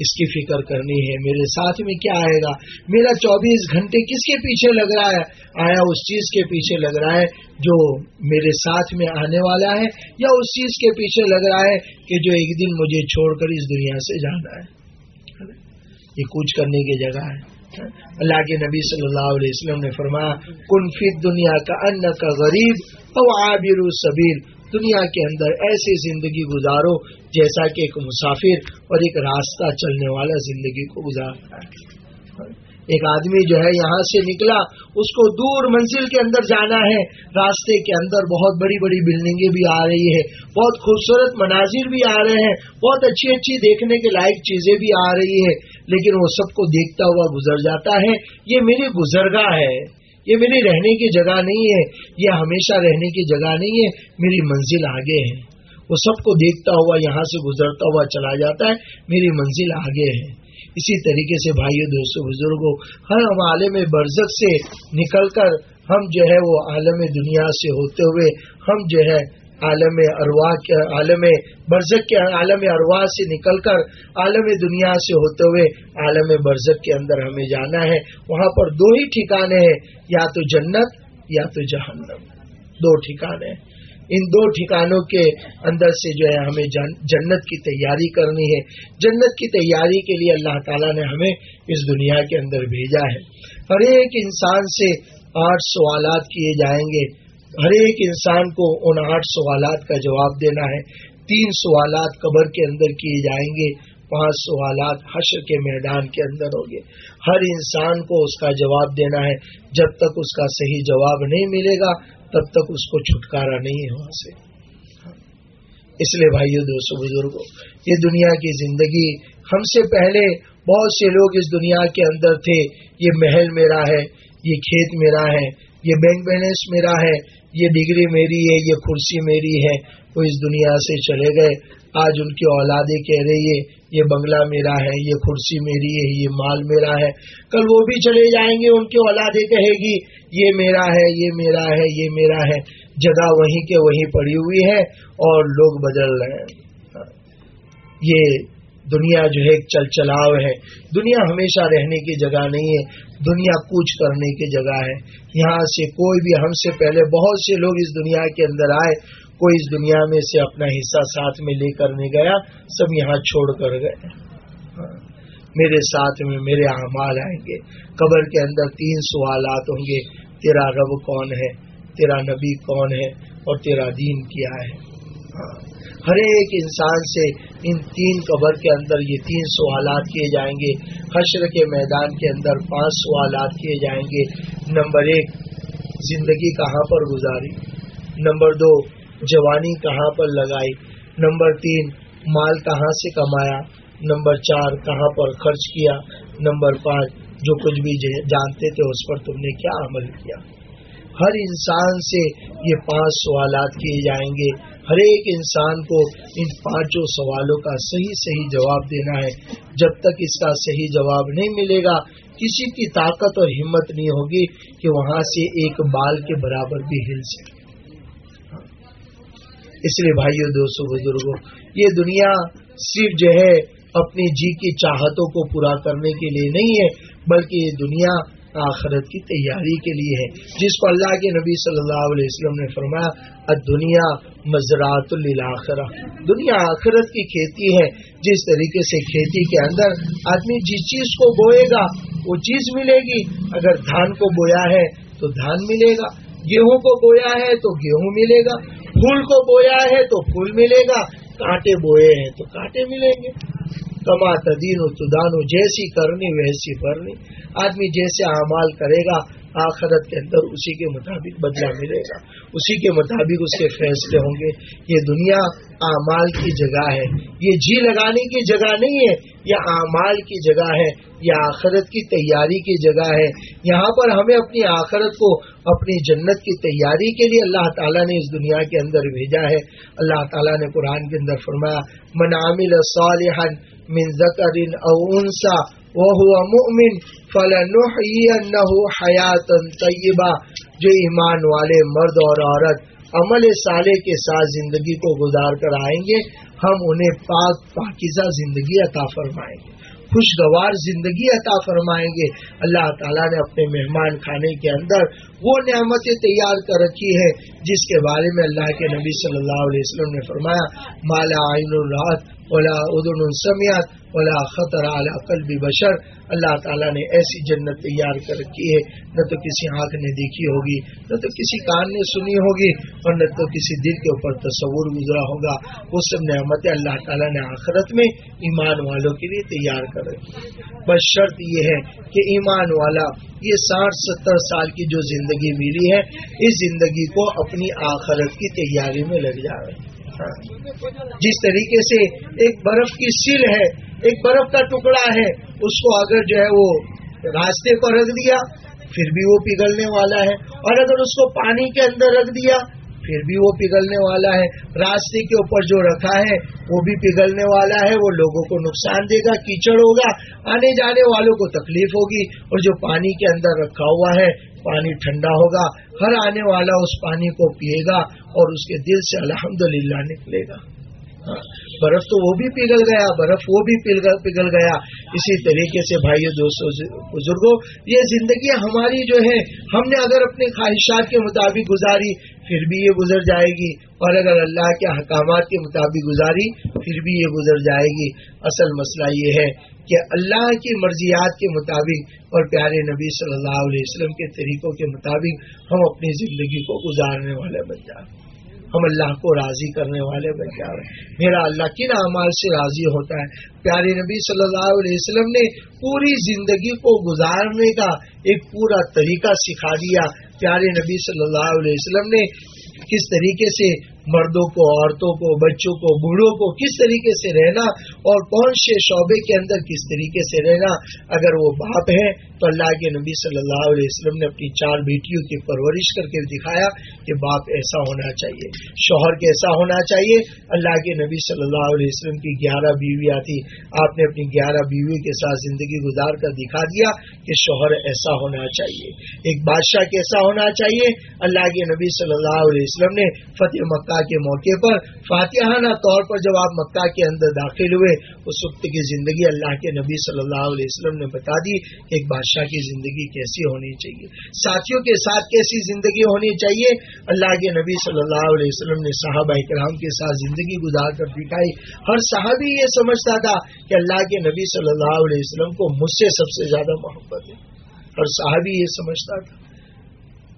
اس کی فکر کرنی ہے، میرے ساتھ میں کیا آئے گا؟ میرا چوبیس گھنٹے کس کے پیچھے لگ رہا ہے؟ آیا اس چیز کے پیچھے لگ رہا ہے جو میرے ساتھ میں آنے والا ہے، یا اس چیز کے پیچھے لگ رہا ہے کہ جو ایک دن مجھے چھوڑ کر اس دنیا سے جانا ہے؟ یہ کوچ کرنے کی جگہ ہے۔ اللہ کے نبی صلی اللہ علیہ وسلم نے فرمایا کنفی دنیا کا ان کا غریب اور آبر سبیر دنیا کے اندر ایسی زندگی گزارو جیسا کہ ایک مسافر اور ایک راستہ چلنے والا زندگی کو گزارتا ہے۔ ایک آدمی جو ہے یہاں سے نکلا، اس کو دور منزل کے اندر جانا ہے۔ راستے کے اندر بہت بڑی بڑی بلڈنگیں بھی آ رہی ہے۔ بہت خوبصورت مناظر بھی آ رہے ہیں۔ بہت اچھی اچھی دیکھنے کے لائق چیزیں بھی آ رہی ہے لیکن وہ سب کو دیکھتا ہوا گزر جاتا ہے۔ یہ میری گزرگاہ ہے۔ یہ میری رہنے کی جگہ نہیں ہے، یہ ہمیشہ رہنے کی جگہ نہیں ہے، میری منزل آگے ہے۔ وہ سب کو دیکھتا ہوا، یہاں سے گزرتا ہوا چلا جاتا ہے، میری منزل آگے ہے۔ اسی طریقے سے بھائیو دوستوں بزرگوں ہر ہم عالم برزک سے نکل کر ہم جو ہے وہ عالم دنیا سے ہوتے ہوئے ہم جو ہے عالم اروا کے عالم برزک کے عالم اروا سے نکل کر عالم دنیا سے ہوتے ہوئے عالم برزک کے اندر ہمیں جانا ہے۔ وہاں پر دو ہی ٹھکانے ہیں، یا تو جنت یا تو جہنم۔ دو ٹھکانے ان دو ٹھکانوں کے اندر سے جو ہے ہمیں جنت کی تیاری کرنی ہے۔ جنت کی تیاری کے لیے اللہ تعالیٰ نے ہمیں اس دنیا کے اندر بھیجا ہے۔ ہر ایک انسان سے آٹھ سوالات کیے جائیں گے۔ ہر ایک انسان کو ان آٹھ سوالات کا جواب دینا ہے۔ تین سوالات قبر کے اندر کیے جائیں گے، پانچ سوالات حشر کے میدان کے اندر ہوں گے۔ ہر انسان کو اس کا جواب دینا ہے۔ جب تک اس کا صحیح جواب نہیں ملے گا، تب تک اس کو چھٹکارا نہیں ہے وہاں سے۔ اس لیے بھائیو، دوستو بزرگوں یہ دنیا کی زندگی، ہم سے پہلے بہت سے لوگ اس دنیا کے اندر تھے۔ یہ محل میرا ہے، یہ کھیت میرا ہے، یہ بینک بیلنس میرا ہے یہ ڈگری میری ہے، یہ کرسی میری ہے، وہ اس دنیا سے چلے گئے۔ آج ان کی اولادیں کہہ رہی ہے یہ بنگلہ میرا ہے، یہ کرسی میری ہے، یہ مال میرا ہے۔ کل وہ بھی چلے جائیں گے، ان کی اولادیں کہے گی، یہ میرا ہے، یہ میرا ہے، یہ میرا ہے۔ جگہ وہیں کے وہیں پڑی ہوئی ہے اور لوگ بدل رہے ہیں۔ یہ دنیا جو ہے ایک چل چلاؤ ہے۔ دنیا ہمیشہ رہنے کی جگہ نہیں ہے۔ دنیا کوچ کرنے کی جگہ ہے۔ یہاں سے کوئی بھی، ہم سے پہلے بہت سے لوگ اس دنیا کے اندر آئے۔ کوئی اس دنیا میں سے اپنا حصہ ساتھ میں لے کر نہیں گیا۔ سب یہاں چھوڑ کر گئے۔ میرے ساتھ میں میرے اعمال آئیں گے۔ قبر کے اندر تین سوالات ہوں گے۔ تیرا رب کون ہے؟ تیرا نبی کون ہے؟ اور تیرا دین کیا ہے؟ ہاں۔ ہر ایک انسان سے ان تین قبر کے اندر یہ تین سوالات کیے جائیں گے۔ حشر کے میدان کے اندر پانچ سوالات کیے جائیں گے۔ نمبر ایک، زندگی کہاں پر گزاری؟ نمبر دو، جوانی کہاں پر لگائی؟ نمبر تین، مال کہاں سے کمایا؟ نمبر چار، کہاں پر خرچ کیا؟ نمبر پانچ، جو کچھ بھی جانتے تھے اس پر تم نے کیا عمل کیا؟ ہر انسان سے یہ پانچ سوالات کیے جائیں گے۔ ہر ایک انسان کو ان پانچوں سوالوں کا صحیح صحیح جواب دینا ہے۔ جب تک اس کا صحیح جواب نہیں ملے گا، کسی کی طاقت اور ہمت نہیں ہوگی کہ وہاں سے ایک بال کے برابر بھی ہل سکے۔ اس لیے بھائیو دوستوں بزرگوں یہ دنیا صرف جو ہے اپنی جی کی چاہتوں کو پورا کرنے کے لیے نہیں ہے، بلکہ یہ دنیا آخرت کی تیاری کے لیے ہے۔ جس کو اللہ کے نبی صلی اللہ علیہ وسلم نے فرمایا دنیا مزرات الآخرہ دنیا آخرت کی کھیتی ہے۔ جس طریقے سے کھیتی کے اندر آدمی جس چیز کو بوئے گا، وہ چیز ملے گی۔ اگر دھان کو بویا ہے تو دھان ملے گا۔ گیہوں کو بویا ہے تو گیہوں ملے گا۔ پھول کو بویا ہے تو پھول ملے گا۔ کانٹے بوئے ہیں تو کانٹے ملیں گے۔ کما تدین و تدانو جیسی کرنی ویسی کرنی آدمی جیسے اعمال کرے گا، آخرت کے اندر اسی کے مطابق بدلہ ملے گا۔ اسی کے مطابق اس کے فیصلے ہوں گے۔ یہ دنیا اعمال کی جگہ ہے۔ یہ جی لگانے کی جگہ نہیں ہے، یہ اعمال کی جگہ ہے۔ یہ آخرت کی تیاری کی جگہ ہے۔ یہاں پر ہمیں اپنی آخرت کو اپنی جنت کی تیاری کے لیے اللہ تعالیٰ نے اس دنیا کے اندر بھیجا ہے۔ اللہ تعالیٰ نے قرآن کے اندر فرمایا منعمل صالحا من ذکر او انسا وہ مؤمن فلنحینہ حیات طیبہ جو ایمان والے مرد اور عورت عمل صالح کے ساتھ زندگی کو گزار کر آئیں گے، ہم انہیں پاک پاکیزہ زندگی عطا فرمائیں گے۔ خوشگوار زندگی عطا فرمائیں گے۔ اللہ تعالیٰ نے اپنے مہمان خانے کے اندر وہ نعمتیں تیار کر رکھی ہے، جس کے بارے میں اللہ کے نبی صلی اللہ علیہ وسلم نے فرمایا، مالا عین الرات ولا ادن السمیات ولا خطر اعلی قلب بشر۔ اللہ تعالیٰ نے ایسی جنت تیار کر رکھی ہے، نہ تو کسی آنکھ نے دیکھی ہوگی، نہ تو کسی کان نے سنی ہوگی اور نہ تو کسی دل کے اوپر تصور گزرا ہوگا۔ وہ سب نعمت اللہ تعالیٰ نے آخرت میں ایمان والوں کے لیے تیار کر رکھی بس شرط یہ ہے کہ ایمان والا، یہ ساٹھ ستر سال کی جو زندگی ملی ہے، اس زندگی کو اپنی آخرت کی تیاری میں لگ جائے جس طریقے سے ایک برف کی سل ہے، ایک برف کا ٹکڑا ہے، اس کو اگر جو ہے وہ راستے پر رکھ دیا، پھر بھی وہ پگھلنے والا ہے۔ اور اگر اس کو پانی کے اندر رکھ دیا، پھر بھی وہ پگھلنے والا ہے۔ راستے کے اوپر جو رکھا ہے، وہ بھی پگھلنے والا ہے۔ وہ لوگوں کو نقصان دے گا، کیچڑ ہوگا۔ آنے جانے والوں کو تکلیف ہوگی۔ اور جو پانی کے اندر رکھا ہوا ہے، پانی ٹھنڈا ہوگا۔ ہر آنے والا اس پانی کو پیے گا۔ اور اس کے دل سے الحمدللہ نکلے گا۔ ہاں، برف تو وہ بھی پگھل گیا، برف وہ بھی پگھل گیا اسی طریقے سے بھائی دوستوں بزرگوں یہ زندگی ہماری جو ہے ہم نے اگر اپنے خواہشات کے مطابق گزاری، پھر بھی یہ گزر جائے گی۔ اور اگر اللہ کے احکامات کے مطابق گزاری، پھر بھی یہ گزر جائے گی۔ اصل مسئلہ یہ ہے کہ اللہ کی مرضیات کے مطابق اور پیارے نبی صلی اللہ علیہ وسلم کے طریقوں کے مطابق ہم اپنی زندگی کو گزارنے والے بن جائیں۔ ہم اللہ کو راضی کرنے والے بن جائیں۔ میرا اللہ کن اعمال سے راضی ہوتا ہے؟ پیارے نبی صلی اللہ علیہ وسلم نے پوری زندگی کو گزارنے کا ایک پورا طریقہ سکھا دیا۔ پیارے نبی صلی اللہ علیہ وسلم نے کس طریقے سے مردوں کو، عورتوں کو، بچوں کو، بوڑھوں کو کس طریقے سے رہنا اور کون سے شعبے کے اندر کس طریقے سے رہنا؟ اگر وہ باپ ہے تو اللہ کے نبی صلی اللہ علیہ وسلم نے اپنی چار بیٹیوں کی پرورش کر کے دکھایا کہ باپ ایسا ہونا چاہیے، شوہر کیسا ہونا چاہیے۔ اللہ کے نبی صلی اللہ علیہ وسلم کی گیارہ بیویاں تھی آپ نے اپنی گیارہ بیویوں کے ساتھ زندگی گزار کر دکھا دیا کہ شوہر ایسا ہونا چاہیے۔ ایک بادشاہ کیسا ہونا چاہیے؟ اللہ کے نبی صلی اللہ علیہ وسلم نے فتح مکہ کے موقع پر فاتحانہ طور پر جب آپ مکہ کے اندر داخل ہوئے، اس وقت کی زندگی اللہ کے نبی صلی اللہ علیہ وسلم نے بتا دی کہ ایک بادشاہ کی زندگی کیسی ہونی چاہیے۔ ساتھیوں کے ساتھ کیسی زندگی ہونی چاہیے؟ اللہ کے نبی صلی اللہ علیہ وسلم نے صحابہ کرام کے ساتھ زندگی گزار کر دکھائی ہر صحابی یہ سمجھتا تھا کہ اللہ کے نبی صلی اللہ علیہ وسلم کو مجھ سے سب سے زیادہ محبت ہے۔ ہر صحابی یہ سمجھتا تھا۔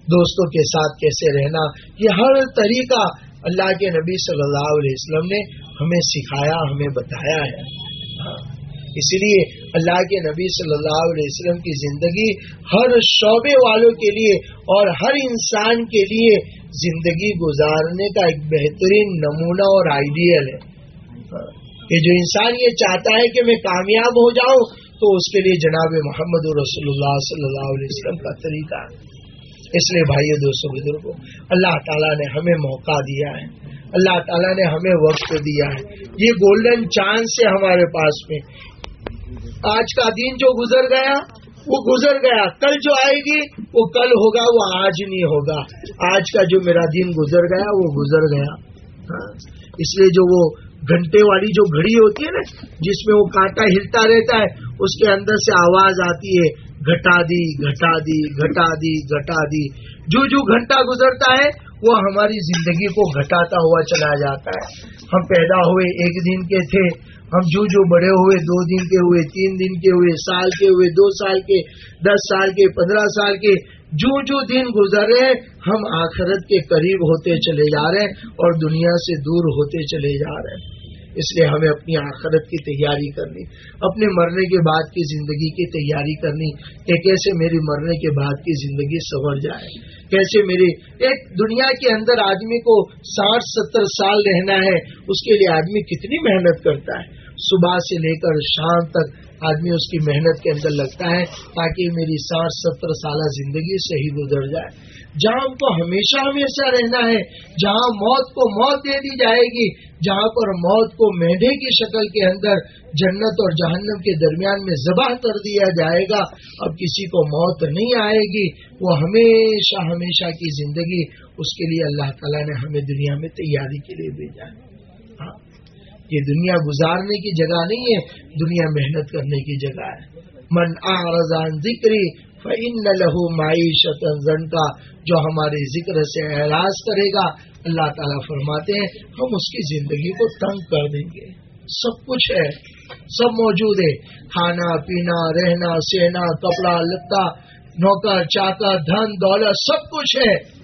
دوستوں کے ساتھ کیسے رہنا؟ یہ ہر طریقہ اللہ کے نبی صلی اللہ علیہ وسلم نے ہمیں سکھایا، ہمیں بتایا ہے۔ ہاں۔ اس لیے اللہ کے نبی صلی اللہ علیہ وسلم کی زندگی ہر شعبے والوں کے لیے اور ہر انسان کے لیے زندگی گزارنے کا ایک بہترین نمونہ اور آئیڈیل ہے۔ کہ جو انسان یہ چاہتا ہے کہ میں کامیاب ہو جاؤں، تو اس کے لیے جناب محمد رسول اللہ صلی اللہ علیہ وسلم کا طریقہ ہے۔ اس لیے بھائی دوستوں بزرگوں اللہ تعالیٰ نے ہمیں موقع دیا ہے۔ اللہ تعالیٰ نے ہمیں وقت دیا ہے۔ یہ گولڈن چانس ہے ہمارے پاس میں۔ آج کا دن جو گزر گیا، وہ گزر گیا۔ کل جو آئے گی، وہ کل ہوگا، وہ آج نہیں ہوگا۔ آج کا جو میرا دن گزر گیا، وہ گزر گیا۔ ہاں، اس لیے جو وہ گھنٹے والی جو گھڑی ہوتی ہے نا، جس میں وہ کانٹا ہلتا رہتا ہے، اس کے اندر سے آواز آتی ہے۔ گھٹا دی گھٹا دی گھٹا دی گھٹا دی جو جو گھنٹہ گزرتا ہے وہ ہماری زندگی کو گھٹاتا ہوا چلا جاتا ہے ہم پیدا ہوئے ایک دن کے تھے ہم جو جو بڑے ہوئے دو دن کے ہوئے تین دن کے ہوئے سال کے ہوئے دو سال کے دس سال کے پندرہ سال کے جو جو دن گزر رہے ہم آخرت کے قریب ہوتے چلے جا رہے ہیں اور دنیا سے دور ہوتے چلے جا رہے ہیں اس لیے ہمیں اپنی آخرت کی تیاری کرنی، اپنے مرنے کے بعد کی زندگی کی تیاری کرنی، کہ کیسے میری مرنے کے بعد کی زندگی سنور جائے، کیسے میری ایک دنیا کے اندر آدمی کو ساٹھ، ستر سال رہنا ہے، اس کے لیے آدمی کتنی محنت کرتا ہے۔ صبح سے لے کر شام تک آدمی اس کی محنت کے اندر لگتا ہے تاکہ میری ساٹھ، ستر سالہ زندگی صحیح گزر جائے۔ جہاں ہم کو ہمیشہ ہمیشہ رہنا ہے، جہاں موت کو موت دے دی جائے گی، جہاں پر موت کو مینڈے کی شکل کے اندر جنت اور جہنم کے درمیان میں ذبح کر دیا جائے گا۔ اب کسی کو موت نہیں آئے گی، وہ ہمیشہ ہمیشہ کی زندگی اس کے لیے اللہ تعالیٰ نے ہمیں دنیا میں تیاری کے لیے بھیجا ہے۔ ہاں یہ دنیا گزارنے کی جگہ نہیں ہے، دنیا محنت کرنے کی جگہ ہے۔ من آرزان ذکری فن لہو معیشت کا جو ہمارے ذکر سے اعراض کرے گا۔ اللہ تعالیٰ فرماتے ہیں، ہم اس کی زندگی کو تنگ کر دیں گے۔ سب کچھ ہے، سب موجود ہے۔ کھانا، پینا، رہنا، سہنا، کپڑا، لتا، نوکر، چاکر، دھن، دولت، سب کچھ ہے۔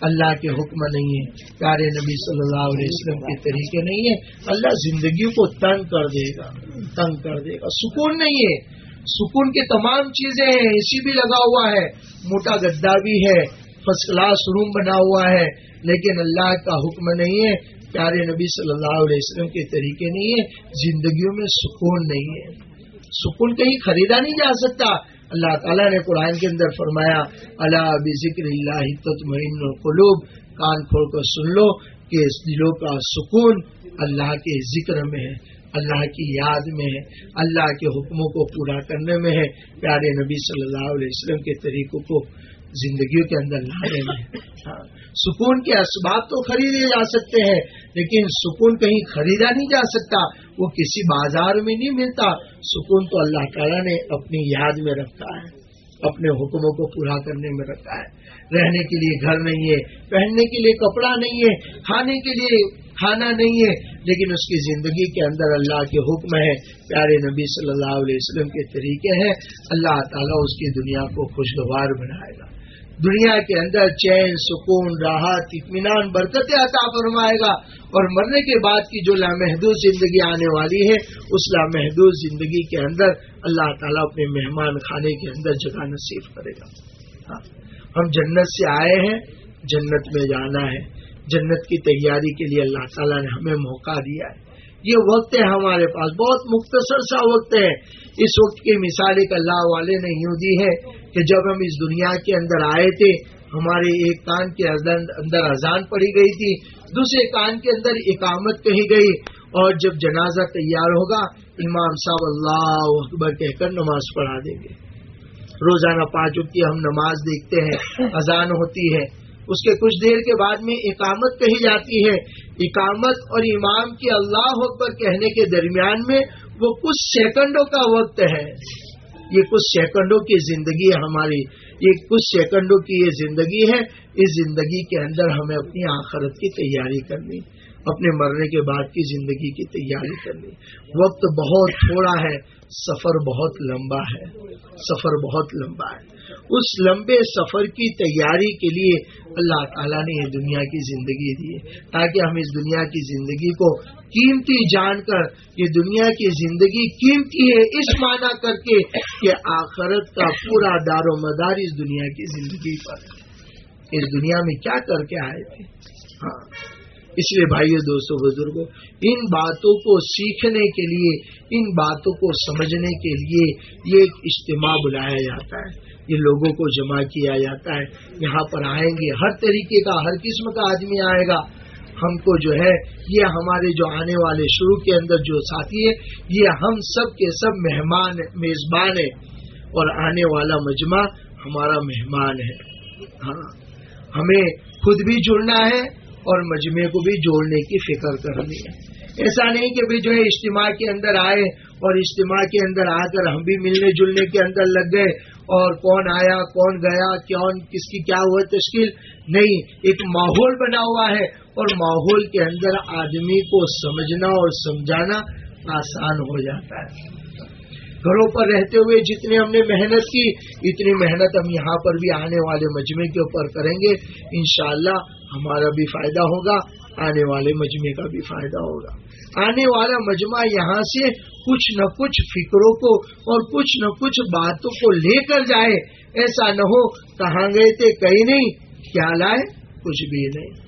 اللہ کے حکم نہیں ہے۔ پیارے نبی صلی اللہ علیہ وسلم کے طریقے نہیں ہے۔ اللہ زندگی کو تنگ کر دے گا۔ تنگ کر دے گا۔ سکون نہیں ہے۔ سکون کی تمام چیزیں ہیں، اے سی بھی لگا ہوا ہے، موٹا گدا بھی ہے فرسٹ کلاس روم بنا ہوا ہے، لیکن اللہ کا حکم نہیں ہے، پیارے نبی صلی اللہ علیہ وسلم کے طریقے نہیں ہے زندگیوں میں سکون نہیں ہے۔ سکون کہیں خریدا نہیں جا سکتا۔ اللہ تعالیٰ نے قرآن کے اندر فرمایا اللہ اب ذکر اللہ تطمئن القلوب کان کھول کر سن لو کہ دلوں کا سکون اللہ کے ذکر میں ہے۔ اللہ کی یاد میں ہے، اللہ کے حکموں کو پورا کرنے میں ہے۔ پیارے نبی صلی اللہ علیہ وسلم کے طریقوں کو زندگیوں کے اندر لانے میں ہاں، سکون کے اسباب تو خریدے جا سکتے ہیں، لیکن سکون کہیں خریدا نہیں جا سکتا۔ وہ کسی بازار میں نہیں ملتا۔ سکون تو اللہ تعالیٰ نے اپنی یاد میں رکھا ہے، اپنے حکموں کو پورا کرنے میں رکھا ہے۔ رہنے کے لیے گھر نہیں ہے، پہننے کے لیے کپڑا نہیں ہے، کھانے کے لیے کھانا نہیں ہے، لیکن اس کی زندگی کے اندر اللہ کے حکم ہے، پیارے نبی صلی اللہ علیہ وسلم کے طریقے ہیں، اللہ تعالیٰ اس کی دنیا کو خوشگوار بنائے گا۔ دنیا کے اندر چین، سکون، راحت، اطمینان، برکتیں عطا فرمائے گا۔ اور مرنے کے بعد کی جو لامحدود زندگی آنے والی ہے، اس لامحدود زندگی کے اندر اللہ تعالیٰ اپنے مہمان خانے کے اندر جگہ نصیب کرے گا۔ ہاں، ہم جنت سے آئے ہیں، جنت میں جانا ہے۔ جنت کی تیاری کے لیے اللہ تعالیٰ نے ہمیں موقع دیا ہے۔ یہ وقت ہے ہمارے پاس۔ بہت مختصر سا وقت ہے۔ اس وقت کی مثال ایک اللہ والے نے یوں دی ہے کہ جب ہم اس دنیا کے اندر آئے تھے، ہمارے ایک کان کے اندر اذان پڑی گئی تھی، دوسرے کان کے اندر اقامت کہی گئی اور جب جنازہ تیار ہوگا، امام صاحب اللہ اکبر کہہ کر نماز پڑھا دیں گے۔ روزانہ پانچ وقت کی ہم نماز دیکھتے ہیں، اذان ہوتی ہے اس کے کچھ دیر کے بعد میں اقامت کہی جاتی ہے۔ اقامت اور امام کی اللہ اکبر کہنے کے درمیان میں وہ کچھ سیکنڈوں کا وقت ہے۔ یہ کچھ سیکنڈوں کی زندگی ہے ہماری۔ یہ کچھ سیکنڈوں کی یہ زندگی ہے۔ اس زندگی کے اندر ہمیں اپنی آخرت کی تیاری کرنی، اپنے مرنے کے بعد کی زندگی کی تیاری کرنی۔ وقت بہت تھوڑا ہے۔ سفر بہت لمبا ہے۔ سفر بہت لمبا ہے۔ اس لمبے سفر کی تیاری کے لیے اللہ تعالیٰ نے یہ دنیا کی زندگی دی ہے۔ تاکہ ہم اس دنیا کی زندگی کو قیمتی جان کر، یہ دنیا کی زندگی قیمتی ہے اس معنی کر کے کہ آخرت کا پورا دار و مدار اس دنیا کی زندگی پر اس دنیا میں کیا کر کے آئے تھے؟ ہاں۔ اس لیے بھائیو دوستوں بزرگوں ان باتوں کو سیکھنے کے لیے، ان باتوں کو سمجھنے کے لیے یہ ایک اجتماع بلایا جاتا ہے۔ یہ لوگوں کو جمع کیا جاتا ہے۔ یہاں پر آئیں گے، ہر طریقے کا، ہر قسم کا آدمی آئے گا۔ ہم کو جو ہے، یہ ہمارے جو آنے والے شروع کے اندر جو ساتھی ہے یہ ہم سب کے سب مہمان، میزبان ہے اور آنے والا مجمع ہمارا مہمان ہے۔ ہاں ہمیں خود بھی جڑنا ہے۔ اور مجمع کو بھی جوڑنے کی فکر کرنی ہے۔ ایسا نہیں کہ بھی جو ہے اجتماع کے اندر آئے اور اجتماع کے اندر آ کر ہم بھی ملنے جلنے کے اندر لگ گئے اور کون آیا، کون گیا، کون کس کی کیا ہوا تشکیل؟ نہیں، ایک ماحول بنا ہوا ہے اور ماحول کے اندر آدمی کو سمجھنا اور سمجھانا آسان ہو جاتا ہے۔ گھروں پر رہتے ہوئے جتنے ہم نے محنت کی، اتنی محنت ہم یہاں پر بھی آنے والے مجمع کے اوپر کریں گے۔ انشاءاللہ ہمارا بھی فائدہ ہوگا، آنے والے مجمع کا بھی فائدہ ہوگا۔ آنے والا مجمع یہاں سے کچھ نہ کچھ فکروں کو اور کچھ نہ کچھ باتوں کو لے کر جائے۔ ایسا نہ ہو، کہاں گئے تھے، کہیں نہیں کیا لائے کچھ بھی نہیں۔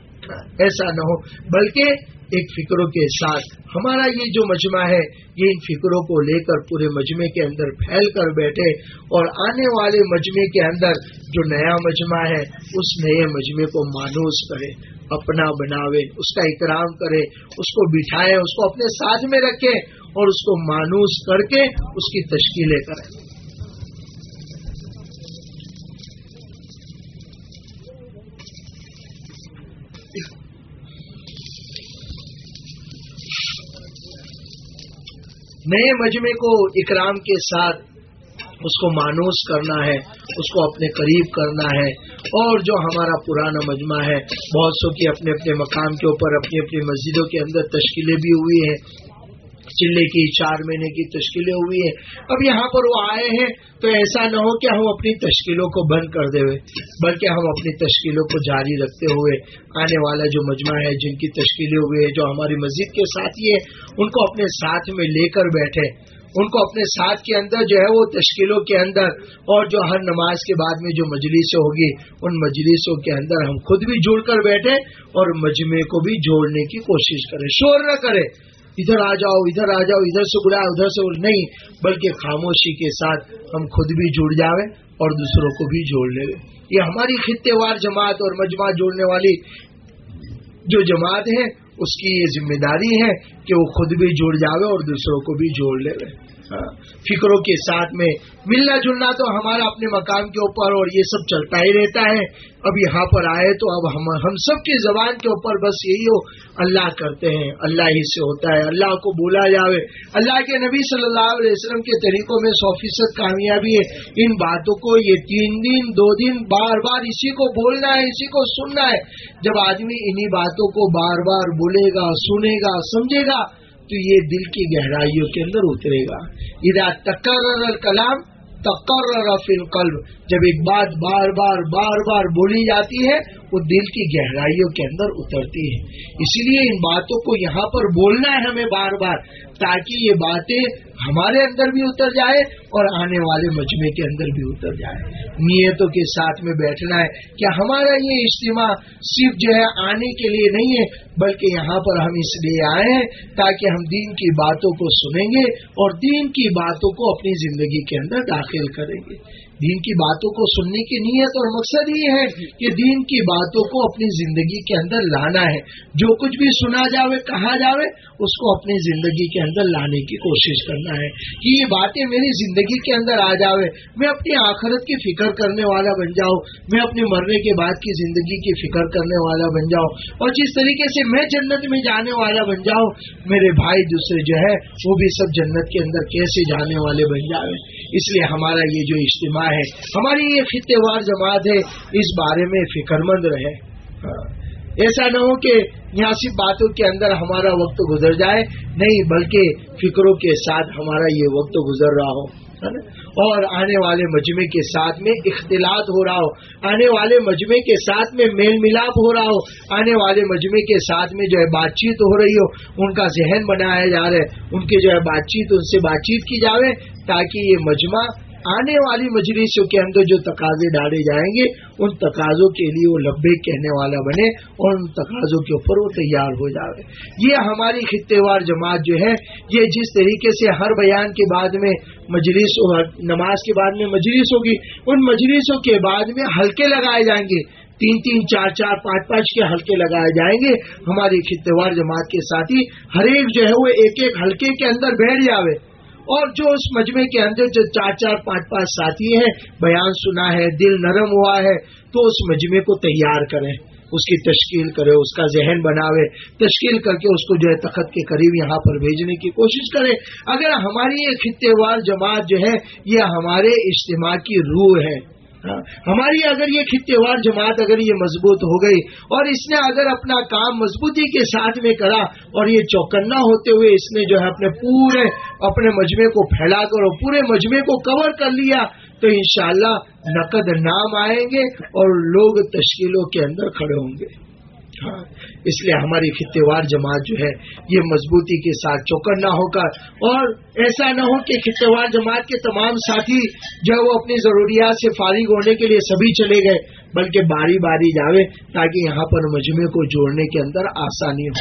ایسا نہ ہو۔ بلکہ ایک فکروں کے ساتھ ہمارا یہ جو مجمع ہے، یہ ان فکروں کو لے کر پورے مجمع کے اندر پھیل کر بیٹھے اور آنے والے مجمع کے اندر جو نیا مجمع ہے، اس نئے مجمع کو مانوس کرے، اپنا بناوے، اس کا اکرام کرے، اس کو بٹھائے، اس کو اپنے ساتھ میں رکھے اور اس کو مانوس کر کے اس کی تشکیلیں کریں نئے مجمع کو اکرام کے ساتھ اس کو مانوس کرنا ہے، اس کو اپنے قریب کرنا ہے۔ اور جو ہمارا پرانا مجمع ہے، بہت سو کی اپنے اپنے مقام کے اوپر، اپنی اپنی مسجدوں کے اندر تشکیلیں بھی ہوئی ہیں۔ چلے کی چار مہینے کی تشکیلیں ہوئی ہیں۔ اب یہاں پر وہ آئے ہیں تو ایسا نہ ہو کہ ہم اپنی تشکیلوں کو بند کر دے بلکہ ہم اپنی تشکیلوں کو جاری رکھتے ہوئے آنے والا جو مجمع ہے، جن کی تشکیلیں ہوئی ہیں، جو ہماری مسجد کے ساتھی ہیں، ان کو اپنے ساتھ میں لے کر بیٹھے۔ ان کو اپنے ساتھ کے اندر جو ہے وہ تشکیلوں کے اندر، اور جو ہر نماز کے بعد میں جو مجلسیں ہوگی، ان مجلسوں کے اندر ہم خود بھی جڑ کر بیٹھے اور مجمع کو بھی جوڑنے کی کوشش کریں۔ شور نہ کریں۔ ادھر آ جاؤ، ادھر آ جاؤ، ادھر سے بلاؤ ادھر سے نہیں، بلکہ خاموشی کے ساتھ ہم خود بھی جڑ جاوے اور دوسروں کو بھی جوڑ لے۔ یہ ہماری خطے وار جماعت اور مجمع جوڑنے والی جو جماعت ہے، اس کی یہ ذمہ داری ہے کہ وہ خود بھی جڑ جاوے اور دوسروں کو بھی جوڑ لے۔ فکروں کے ساتھ میں ملنا جلنا تو ہمارا اپنے مقام کے اوپر اور یہ سب چلتا ہی رہتا ہے۔ اب یہاں پر آئے تو اب ہم ہم سب کی زبان کے اوپر بس یہی ہو، اللہ کرتے ہیں، اللہ ہی سے ہوتا ہے، اللہ کو بولا جاوے۔ اللہ کے نبی صلی اللہ علیہ وسلم کے طریقوں میں سو فیصد کامیابی ہے۔ ان باتوں کو یہ تین دن، دو دن، بار بار اسی کو بولنا ہے، اسی کو سننا ہے۔ جب آدمی انہی باتوں کو بار بار بولے گا، سنے گا، سمجھے گا تو یہ دل کی گہرائیوں کے اندر اترے گا۔ ادا تکر کلام تقرر فی القلب۔ جب ایک بات بار بار بار بار بولی جاتی ہے، وہ دل کی گہرائیوں کے اندر اترتی ہے۔ اسی لیے ان باتوں کو یہاں پر بولنا ہے ہمیں بار بار، تاکہ یہ باتیں ہمارے اندر بھی اتر جائے اور آنے والے مجمع کے اندر بھی اتر جائے۔ نیتوں کے ساتھ میں بیٹھنا ہے۔ کہ ہمارا یہ اجتماع صرف جو ہے آنے کے لیے نہیں ہے، بلکہ یہاں پر ہم اس لیے آئے ہیں تاکہ ہم دین کی باتوں کو سنیں گے اور دین کی باتوں کو اپنی زندگی کے اندر داخل کریں گے۔ دین کی باتوں کو سننے کی نیت اور مقصد یہ ہے کہ دین کی باتوں کو اپنی زندگی کے اندر لانا ہے۔ جو کچھ بھی سنا جاوے، کہا جاوے، اس کو اپنی زندگی کے اندر لانے کی کوشش کرنا ہے۔ کہ یہ باتیں میری زندگی کے اندر آ جاوے، میں اپنی آخرت کی فکر کرنے والا بن جاؤں، میں اپنے مرنے کے بعد کی زندگی کی فکر کرنے والا بن جاؤں۔ اور جس طریقے سے میں جنت میں جانے والا بن جاؤں، میرے بھائی دوسرے جو ہے، وہ بھی سب جنت کے اندر کیسے جانے والے بن جاوے۔ اس لیے ہمارا یہ جو اجتماع ہے، ہماری یہ خطے وار جماعت ہے، اس بارے میں فکر مند رہے۔ ایسا نہ ہو کہ یہاں سی باتوں کے اندر ہمارا وقت گزر جائے، نہیں، بلکہ فکروں کے ساتھ ہمارا یہ وقت گزر رہا ہو اور آنے والے مجمع کے ساتھ میں اختلاط ہو رہا ہو۔ آنے والے مجمع کے ساتھ میں میل ملاپ ہو رہا ہو۔ آنے والے مجمع کے ساتھ میں جو ہے بات چیت ہو رہی ہو، ان کا ذہن بنایا جا رہا ہے۔ ان کے جو ہے بات چیت، ان سے بات چیت کی جاوے۔ تاکہ یہ مجمع آنے والی مجلسوں کے اندر جو تقاضے ڈالے جائیں گے، ان تقاضوں کے لیے وہ لبے کہنے والا بنے اور ان تقاضوں کے اوپر وہ تیار ہو جائے یہ ہماری خطے وار جماعت جو ہے، یہ جس طریقے سے ہر بیان کے بعد میں مجلس نماز کے بعد میں مجلس ہوگی، ان مجلسوں کے بعد میں ہلکے لگائے جائیں گے۔ تین تین چار چار پانچ پانچ کے ہلکے لگائے جائیں گے۔ ہماری خطے وار جماعت کے ساتھی ہر ایک جو ہے وہ ایک ایک ہلکے کے اندر بیٹھ جاوے۔ اور جو اس مجمع کے اندر جو چار چار پانچ پانچ ساتھی ہیں، بیان سنا ہے، دل نرم ہوا ہے، تو اس مجمع کو تیار کریں۔ اس کی تشکیل کرے اس کا ذہن بناوے۔ تشکیل کر کے اس کو جو ہے تخت کے قریب یہاں پر بھیجنے کی کوشش کرے اگر ہماری یہ خطے وار جماعت جو ہے، یہ ہمارے اجتماع کی روح ہے۔ ہماری اگر یہ خطے وار جماعت اگر یہ مضبوط ہو گئی اور اس نے اگر اپنا کام مضبوطی کے ساتھ میں کرا اور یہ چوکنا ہوتے ہوئے اس نے جو ہے اپنے پورے اپنے مجمے کو پھیلا کر اور پورے مجمے کو کور کر لیا، تو انشاءاللہ نقد نام آئیں گے اور لوگ تشکیلوں کے اندر کھڑے ہوں گے۔ ہاں۔ اس لیے ہماری خطے وار جماعت جو ہے یہ مضبوطی کے ساتھ چوکر نہ ہو کر اور ایسا نہ ہو کہ خطے وار جماعت کے تمام ساتھی جو وہ اپنی ضروریات سے فارغ ہونے کے لیے سبھی چلے گئے، بلکہ باری باری جاوے تاکہ یہاں پر مجمع کو جوڑنے کے اندر آسانی ہو۔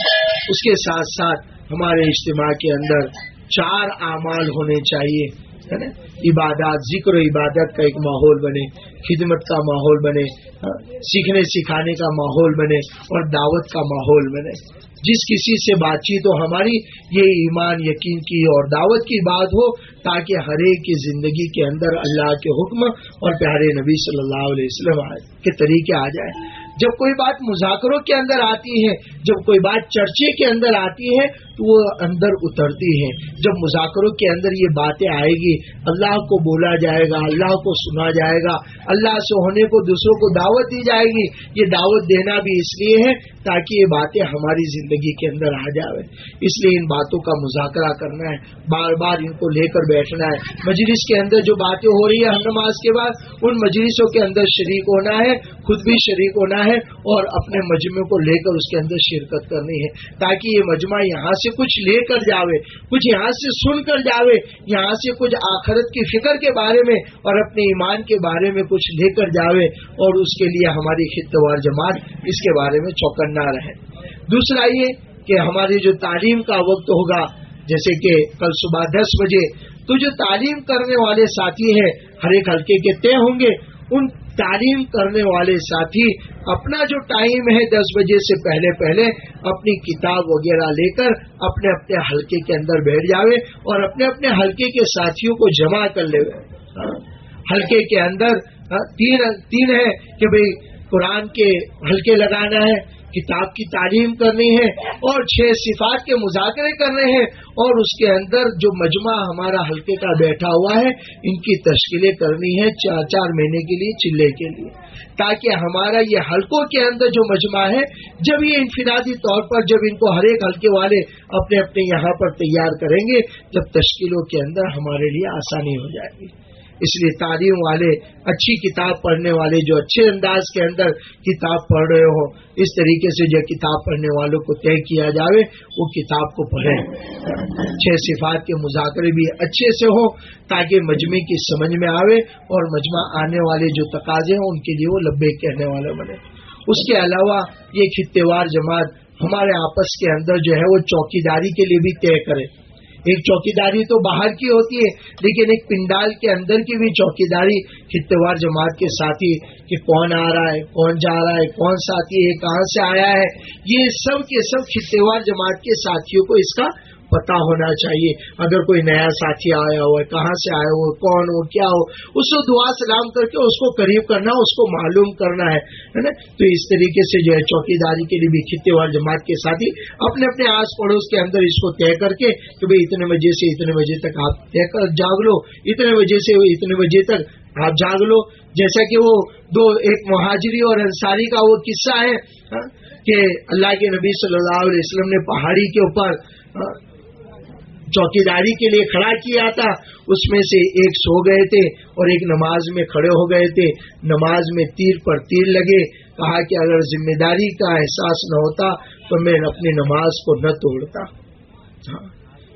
اس کے ساتھ ساتھ ہمارے اجتماع کے اندر چار اعمال ہونے چاہیے۔ عبادات، ذکر و عبادت کا ایک ماحول بنے، خدمت کا ماحول بنے ہاں؟ سیکھنے، سکھانے کا ماحول بنے اور دعوت کا ماحول بنے۔ جس کسی سے بات چیت ہو، ہماری یہ ایمان، یقین کی اور دعوت کی بات ہو، تاکہ ہر ایک کی زندگی کے اندر اللہ کے حکم اور پیارے نبی صلی اللہ علیہ وسلم کے طریقے آ جائے جب کوئی بات مذاکروں کے اندر آتی ہے، جب کوئی بات چرچے کے اندر آتی ہے، تو وہ اندر اترتی ہے۔ جب مذاکروں کے اندر یہ باتیں آئے گی، اللہ کو بولا جائے گا، اللہ کو سنا جائے گا، اللہ سے ہونے کو، دوسروں کو دعوت دی جائے گی، یہ دعوت دینا بھی اس لیے ہے تاکہ یہ باتیں ہماری زندگی کے اندر آ جائے اس لیے ان باتوں کا مذاکرہ کرنا ہے۔ بار بار ان کو لے کر بیٹھنا ہے۔ مجلس کے اندر جو باتیں ہو رہی ہے ہر نماز کے بعد، ان مجلسوں کے اندر شریک ہونا ہے۔ خود بھی شریک ہونا ہے اور اپنے مجمع کو لے کر اس کے اندر شرکت کرنی ہے تاکہ یہ مجمع یہاں سے کچھ لے کر جاوے، کچھ یہاں سے سن کر جاوے، یہاں سے کچھ آخرت کی فکر کے بارے میں اور اپنے ایمان کے بارے میں کچھ لے کر جاوے اور اس کے لیے ہماری خطوار جماعت اس کے بارے میں چوکنا رہے۔ دوسرا یہ کہ ہماری جو تعلیم کا وقت ہوگا، جیسے کہ کل صبح دس بجے، تو جو تعلیم کرنے والے ساتھی ہیں، ہر ایک ہلکے کے طے ہوں گے، ان تعلیم کرنے والے ساتھی اپنا جو ٹائم ہے دس بجے سے پہلے پہلے اپنی کتاب وغیرہ لے کر اپنے اپنے حلقے کے اندر بیٹھ جاوے اور اپنے اپنے حلقے کے ساتھیوں کو جمع کر لے۔ حلقے کے اندر ہاں، تین تین ہے کہ بھئی قرآن کے حلقے لگانا ہے۔ کتاب کی تعلیم کرنی ہے اور چھ صفات کے مذاکرے کرنے ہیں اور اس کے اندر جو مجمع ہمارا حلقے کا بیٹھا ہوا ہے، ان کی تشکیلیں کرنی ہے چار چار مہینے کے لیے، چلے کے لیے۔ تاکہ ہمارا یہ حلقوں کے اندر جو مجمع ہے، جب یہ انفرادی طور پر جب ان کو ہر ایک حلقے والے اپنے اپنے یہاں پر تیار کریں گے جب تشکیلوں کے اندر ہمارے لیے آسانی ہو جائے گی۔ اس لیے تعلیم والے، اچھی کتاب پڑھنے والے جو اچھے انداز کے اندر کتاب پڑھ رہے ہو اس طریقے سے جو کتاب پڑھنے والوں کو طے کیا جاوے، وہ کتاب کو پڑھیں۔ چھ صفات کے مذاکرے بھی اچھے سے ہوں تاکہ مجمع کی سمجھ میں آوے اور مجمع آنے والے جو تقاضے ہیں ان کے لیے وہ لبے کہنے والے بنے۔ اس کے علاوہ یہ خطے وار جماعت ہمارے آپس کے اندر جو ہے، وہ چوکیداری کے لیے بھی طے کرے۔ ایک چوکیداری تو باہر کی ہوتی ہے، لیکن ایک پنڈال کے اندر کی بھی چوکیداری خطوار جماعت کے ساتھی کہ کون آ رہا ہے، کون جا رہا ہے، کون ساتھی ہے، کہاں سے آیا ہے، یہ سب کے سب خطوار جماعت کے ساتھیوں کو اس کا پتا ہونا چاہیے اگر کوئی نیا ساتھی آیا ہو کہاں سے آیا ہو کون ہو کیا ہو، اس کو دعا سلام کر کے اس کو قریب کرنا، اس کو معلوم کرنا ہے نا؟ تو اس طریقے سے جو ہے چوکی داری کے لیے بھی خطے وال جماعت کے ساتھی اپنے اپنے آس پڑوس کے اندر اس کو طے کر کے کہ بھائی اتنے بجے سے اتنے بجے تک آپ طے کر جاگ لو، اتنے بجے سے اتنے بجے تک آپ جاگ لو۔ جیسا کہ وہ دو ایک مہاجری اور انصاری کا وہ قصہ ہے ہاں، کہ اللہ کے نبی صلی اللہ علیہ وسلم نے پہاڑی کے اوپر ہاں، ہاں، چوکیداری کے لیے کھڑا کیا تھا اس میں سے ایک سو گئے تھے اور ایک نماز میں کھڑے ہو گئے تھے۔ نماز میں تیر پر تیر لگے کہا کہ اگر ذمہ داری کا احساس نہ ہوتا تو میں اپنی نماز کو نہ توڑتا۔ ہاں،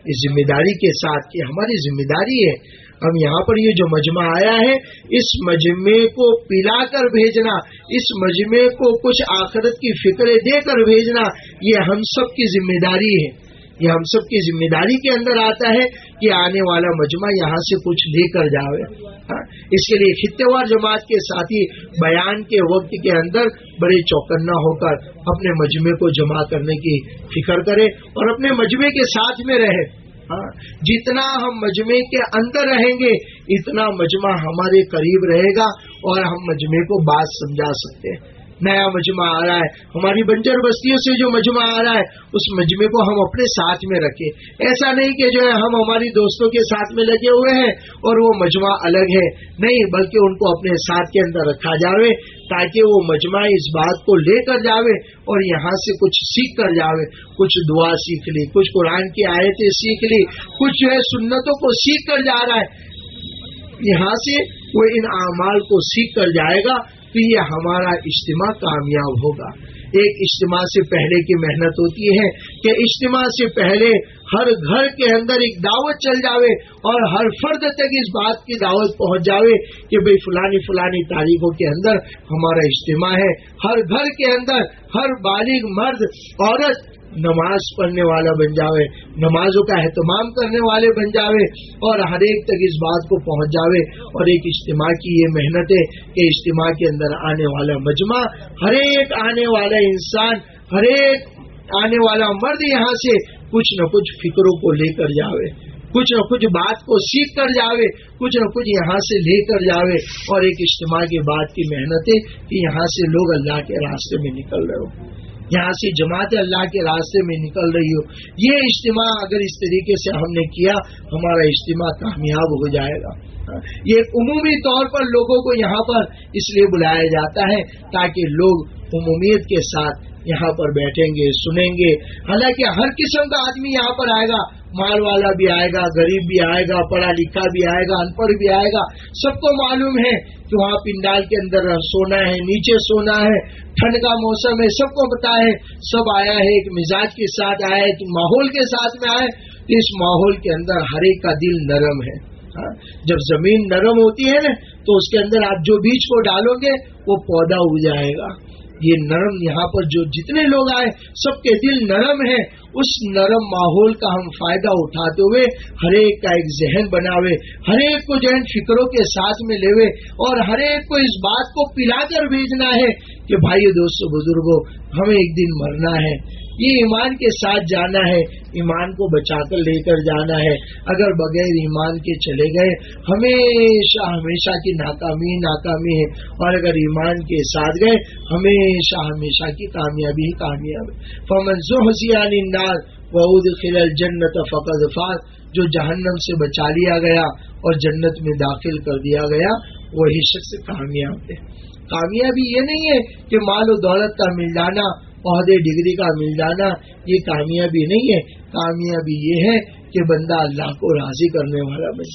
اس ذمہ داری کے ساتھ کہ ہماری ذمہ داری ہے ہم یہاں پر یہ جو مجمع آیا ہے اس مجمع کو پلا کر بھیجنا اس مجمع کو کچھ آخرت کی فکریں دے کر بھیجنا یہ ہم سب کی ذمہ داری ہے۔ یہ ہم سب کی ذمہ داری کے اندر آتا ہے کہ آنے والا مجمع یہاں سے کچھ لے کر جاوے۔ ہاں، اس کے لیے خطے وار جماعت کے ساتھی بیان کے وقت کے اندر بڑے چوکنا ہو کر اپنے مجمع کو جمع کرنے کی فکر کرے اور اپنے مجمع کے ساتھ میں رہے۔ ہاں، جتنا ہم مجمع کے اندر رہیں گے، اتنا مجمع ہمارے قریب رہے گا اور ہم مجمع کو بات سمجھا سکتے ہیں۔ نیا مجمع آ رہا ہے۔ ہماری بنجر بستیوں سے جو مجمع آ رہا ہے، اس مجمع کو ہم اپنے ساتھ میں رکھیں۔ ایسا نہیں کہ جو ہے ہم ہماری دوستوں کے ساتھ میں لگے ہوئے ہیں اور وہ مجمع الگ ہے۔ نہیں، بلکہ ان کو اپنے ساتھ کے اندر رکھا جاوے تاکہ وہ مجمع اس بات کو لے کر جاوے اور یہاں سے کچھ سیکھ کر جاوے۔ کچھ دعا سیکھ لی، کچھ قرآن کی آیتیں سیکھ لی، کچھ جو ہے سنتوں کو سیکھ کر جا رہا ہے۔ یہاں سے وہ ان اعمال کو سیکھ کر جائے گا۔ تو یہ ہمارا اجتماع کامیاب ہوگا۔ ایک اجتماع سے پہلے کی محنت ہوتی ہے کہ اجتماع سے پہلے ہر گھر کے اندر ایک دعوت چل جاوے اور ہر فرد تک اس بات کی دعوت پہنچ جاوے کہ بھئی فلانی فلانی تاریخوں کے اندر ہمارا اجتماع ہے۔ ہر گھر کے اندر ہر بالغ مرد عورت نماز پڑھنے والا بن جاوے، نمازوں کا اہتمام کرنے والے بن جاوے اور ہر ایک تک اس بات کو پہنچ جاوے اور ایک اجتماع کی یہ محنت ہے کہ اجتماع کے اندر آنے والا مجمع، ہر ایک آنے والا انسان، ہر ایک آنے والا مرد یہاں سے کچھ نہ کچھ فکروں کو لے کر جاوے، کچھ نہ کچھ بات کو سیکھ کر جاوے، کچھ نہ کچھ یہاں سے لے کر جاوے اور ایک اجتماع کے بعد کی محنت ہے کہ یہاں سے لوگ اللہ کے راستے میں نکل رہے ہو یہاں سے جماعت اللہ کے راستے میں نکل رہی ہو۔ یہ اجتماع اگر اس طریقے سے ہم نے کیا، ہمارا اجتماع کامیاب ہو جائے گا۔ یہ عمومی طور پر لوگوں کو یہاں پر اس لیے بلایا جاتا ہے تاکہ لوگ عمومیت کے ساتھ یہاں پر بیٹھیں گے، سنیں گے۔ حالانکہ ہر قسم کا آدمی یہاں پر آئے گا۔ مال والا بھی آئے گا، غریب بھی آئے گا، پڑھا لکھا بھی آئے گا ان پڑھ بھی آئے گا۔ سب کو معلوم ہے کہ وہاں پنڈال کے اندر سونا ہے نیچے سونا ہے ٹھنڈ کا موسم ہے سب کو پتا ہے سب آیا ہے ایک مزاج کے ساتھ آیا ہے تو ماحول کے ساتھ میں آئے تو اس ماحول کے اندر ہر ایک کا دل نرم ہے۔ ہاں، جب زمین نرم ہوتی ہے نا تو اس کے اندر آپ جو بیج کو ڈالو گے وہ پودا اگ جائے گا۔ یہ نرم یہاں پر جو جتنے لوگ آئے سب کے دل نرم ہیں، اس نرم ماحول کا ہم فائدہ اٹھاتے ہوئے ہر ایک کا ایک ذہن بناوے، ہر ایک کو ذہن فکروں کے ساتھ میں لیوے اور ہر ایک کو اس بات کو پلا کر بھیجنا ہے کہ بھائی دوستو بزرگوں ہمیں ایک دن مرنا ہے۔ یہ ایمان کے ساتھ جانا ہے، ایمان کو بچا کر لے کر جانا ہے۔ اگر بغیر ایمان کے چلے گئے، ہمیشہ ہمیشہ کی ناکامی ناکامی ہے۔ اور اگر ایمان کے ساتھ گئے، ہمیشہ ہمیشہ کی کامیابی ہی کامیاب ہے۔ فمن النار بہت خلل جنت فقط فاط جو جہنم سے بچا لیا گیا اور جنت میں داخل کر دیا گیا، وہی شخص کامیاب ہے۔ کامیابی یہ نہیں ہے کہ مال و دولت کا مل جانا عہدے ڈگری کا مل جانا، یہ کامیابی نہیں ہے۔ کامیابی یہ ہے کہ بندہ اللہ کو راضی کرنے والا بن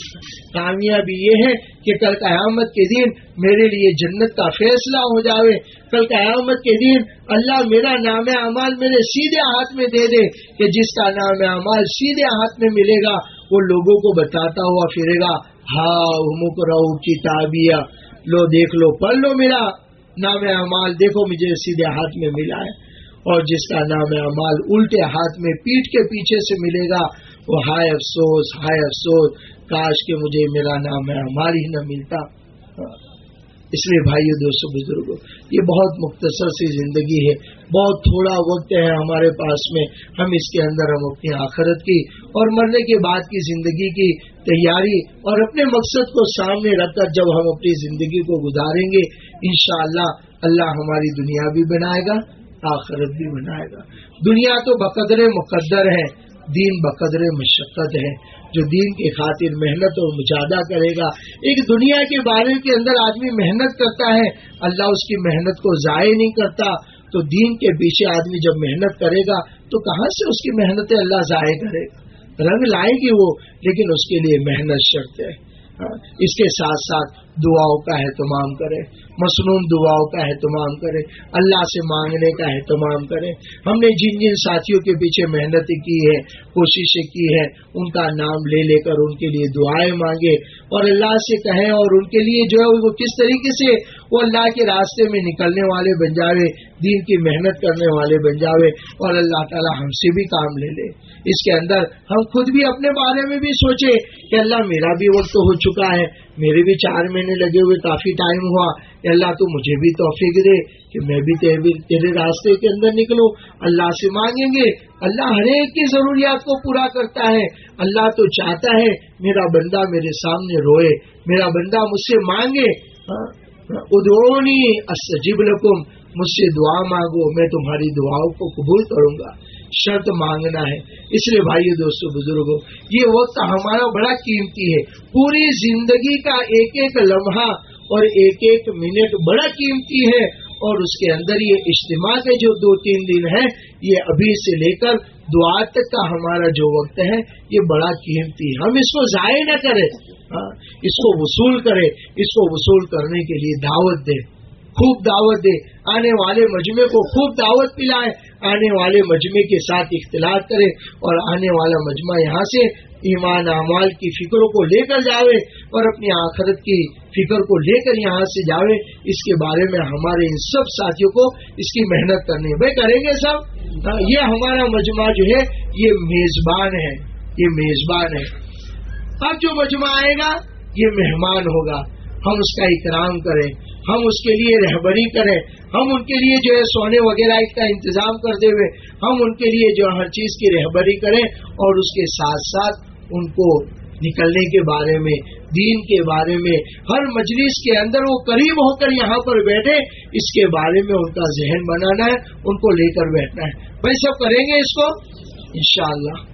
کامیابی یہ ہے کہ کل قیامت کے دن میرے لیے جنت کا فیصلہ ہو جاوے۔ کل قیامت کے دن اللہ میرا نام اعمال میرے سیدھے ہاتھ میں دے دے کہ جس کا نام اعمال سیدھے ہاتھ میں ملے گا، وہ لوگوں کو بتاتا ہوا پھرے گا ہاں امک رہو لو دیکھ لو، پڑھ لو میرا نام اعمال، دیکھو مجھے سیدھے ہاتھ میں ملا ہے۔ اور جس کا نام اعمال الٹے ہاتھ میں پیٹ کے پیچھے سے ملے گا، وہ ہائے افسوس ہائے افسوس، کاش کے مجھے میرا نام ہے ہماری نہ ملتا۔ اس لیے بھائیو دوستوں بزرگوں یہ بہت مختصر سی زندگی ہے۔ بہت تھوڑا وقت ہے ہمارے پاس میں۔ ہم اس کے اندر، ہم اپنی آخرت کی اور مرنے کے بعد کی زندگی کی تیاری اور اپنے مقصد کو سامنے رکھ کر جب ہم اپنی زندگی کو گزاریں گے، انشاءاللہ اللہ ہماری دنیا بھی بنائے گا۔ آخرت بھی بنائے گا۔ دنیا تو بقدر مقدر ہے، دین بقدر مشقت ہے۔ جو دین کی خاطر محنت اور مجادہ کرے گا، ایک دنیا کے بارے کے اندر آدمی محنت کرتا ہے، اللہ اس کی محنت کو ضائع نہیں کرتا۔ تو دین کے پیچھے آدمی جب محنت کرے گا، تو کہاں سے اس کی محنت اللہ ضائع کرے گا؟ رنگ لائے گی وہ، لیکن اس کے لیے محنت شرط ہے۔ ہاں، اس کے ساتھ ساتھ دعاؤں کا اہتمام کرے۔ مصنون دعاؤں کا اہتمام کرے، اللہ سے مانگنے کا اہتمام کرے۔ ہم نے جن جن ساتھیوں کے پیچھے محنت کی ہے، کوششیں کی ہے ان کا نام لے لے کر ان کے لیے دعائیں مانگے۔ اور اللہ سے کہیں اور ان کے لیے جو ہے، وہ کس طریقے سے؟ وہ اللہ کے راستے میں نکلنے والے بن جاوے، دین کی محنت کرنے والے بن جاوے اور اللہ تعالی ہم سے بھی کام لے لے۔ اس کے اندر ہم خود بھی اپنے بارے میں بھی سوچے کہ اللہ میرا بھی وقت ہو چکا ہے۔ میرے بھی چار مہینے لگے ہوئے، کافی ٹائم ہوا۔ اللہ تو مجھے بھی توفیق دے کہ میں بھی تیرے راستے کے اندر نکلوں۔ اللہ سے مانگیں گے۔ اللہ ہر ایک کی ضروریات کو پورا کرتا ہے۔ اللہ تو چاہتا ہے میرا بندہ میرے سامنے روئے۔ میرا بندہ مجھ سے مانگے۔ ہاں، ہاں، ادونی استجب لکم۔ مجھ سے دعا مانگو۔ میں تمہاری دعاؤں کو قبول کروں گا۔ شرط مانگنا ہے۔ اس لیے بھائی دوستوں بزرگوں یہ وقت ہمارا بڑا قیمتی ہے۔ پوری زندگی کا ایک ایک لمحہ اور ایک ایک منٹ بڑا قیمتی ہے۔ اور اس کے اندر یہ اجتماع کے جو دو تین دن ہے یہ ابھی سے لے کر دعا تک کا ہمارا جو وقت ہے یہ بڑا قیمتی ہے۔ ہم اس کو ضائع نہ کریں۔ ہاں، اس کو وصول کریں۔ اس کو وصول کرنے کے لیے دعوت دیں۔ خوب دعوت دے۔ آنے والے مجمے کو خوب دعوت پلائے آنے والے مجمے کے ساتھ اختلاط کرے اور آنے والا مجمع یہاں سے ایمان اعمال کی فکروں کو لے کر جاوے اور اپنی آخرت کی فکر کو لے کر یہاں سے جاوے۔ اس کے بارے میں ہمارے ان سب ساتھیوں کو اس کی محنت کرنی ہے۔ بھائی، کریں گے سب؟ ہاں، یہ ہمارا مجمع جو ہے، یہ میزبان ہے۔ یہ میزبان ہے۔ اب جو مجمع آئے گا، یہ مہمان ہوگا۔ ہم اس کا اکرام کریں۔ ہم اس کے لیے رہبری کریں، ہم ان کے لیے جو ہے سونے وغیرہ کا انتظام کرتے ہوئے ہم ان کے لیے جو ہر چیز کی رہبری کریں اور اس کے ساتھ ساتھ ان کو نکلنے کے بارے میں، دین کے بارے میں، ہر مجلس کے اندر وہ قریب ہو کر یہاں پر بیٹھے، اس کے بارے میں ان کا ذہن بنانا ہے، ان کو لے کر بیٹھنا ہے۔ بھائی سب کریں گے اس کو؟ انشاءاللہ۔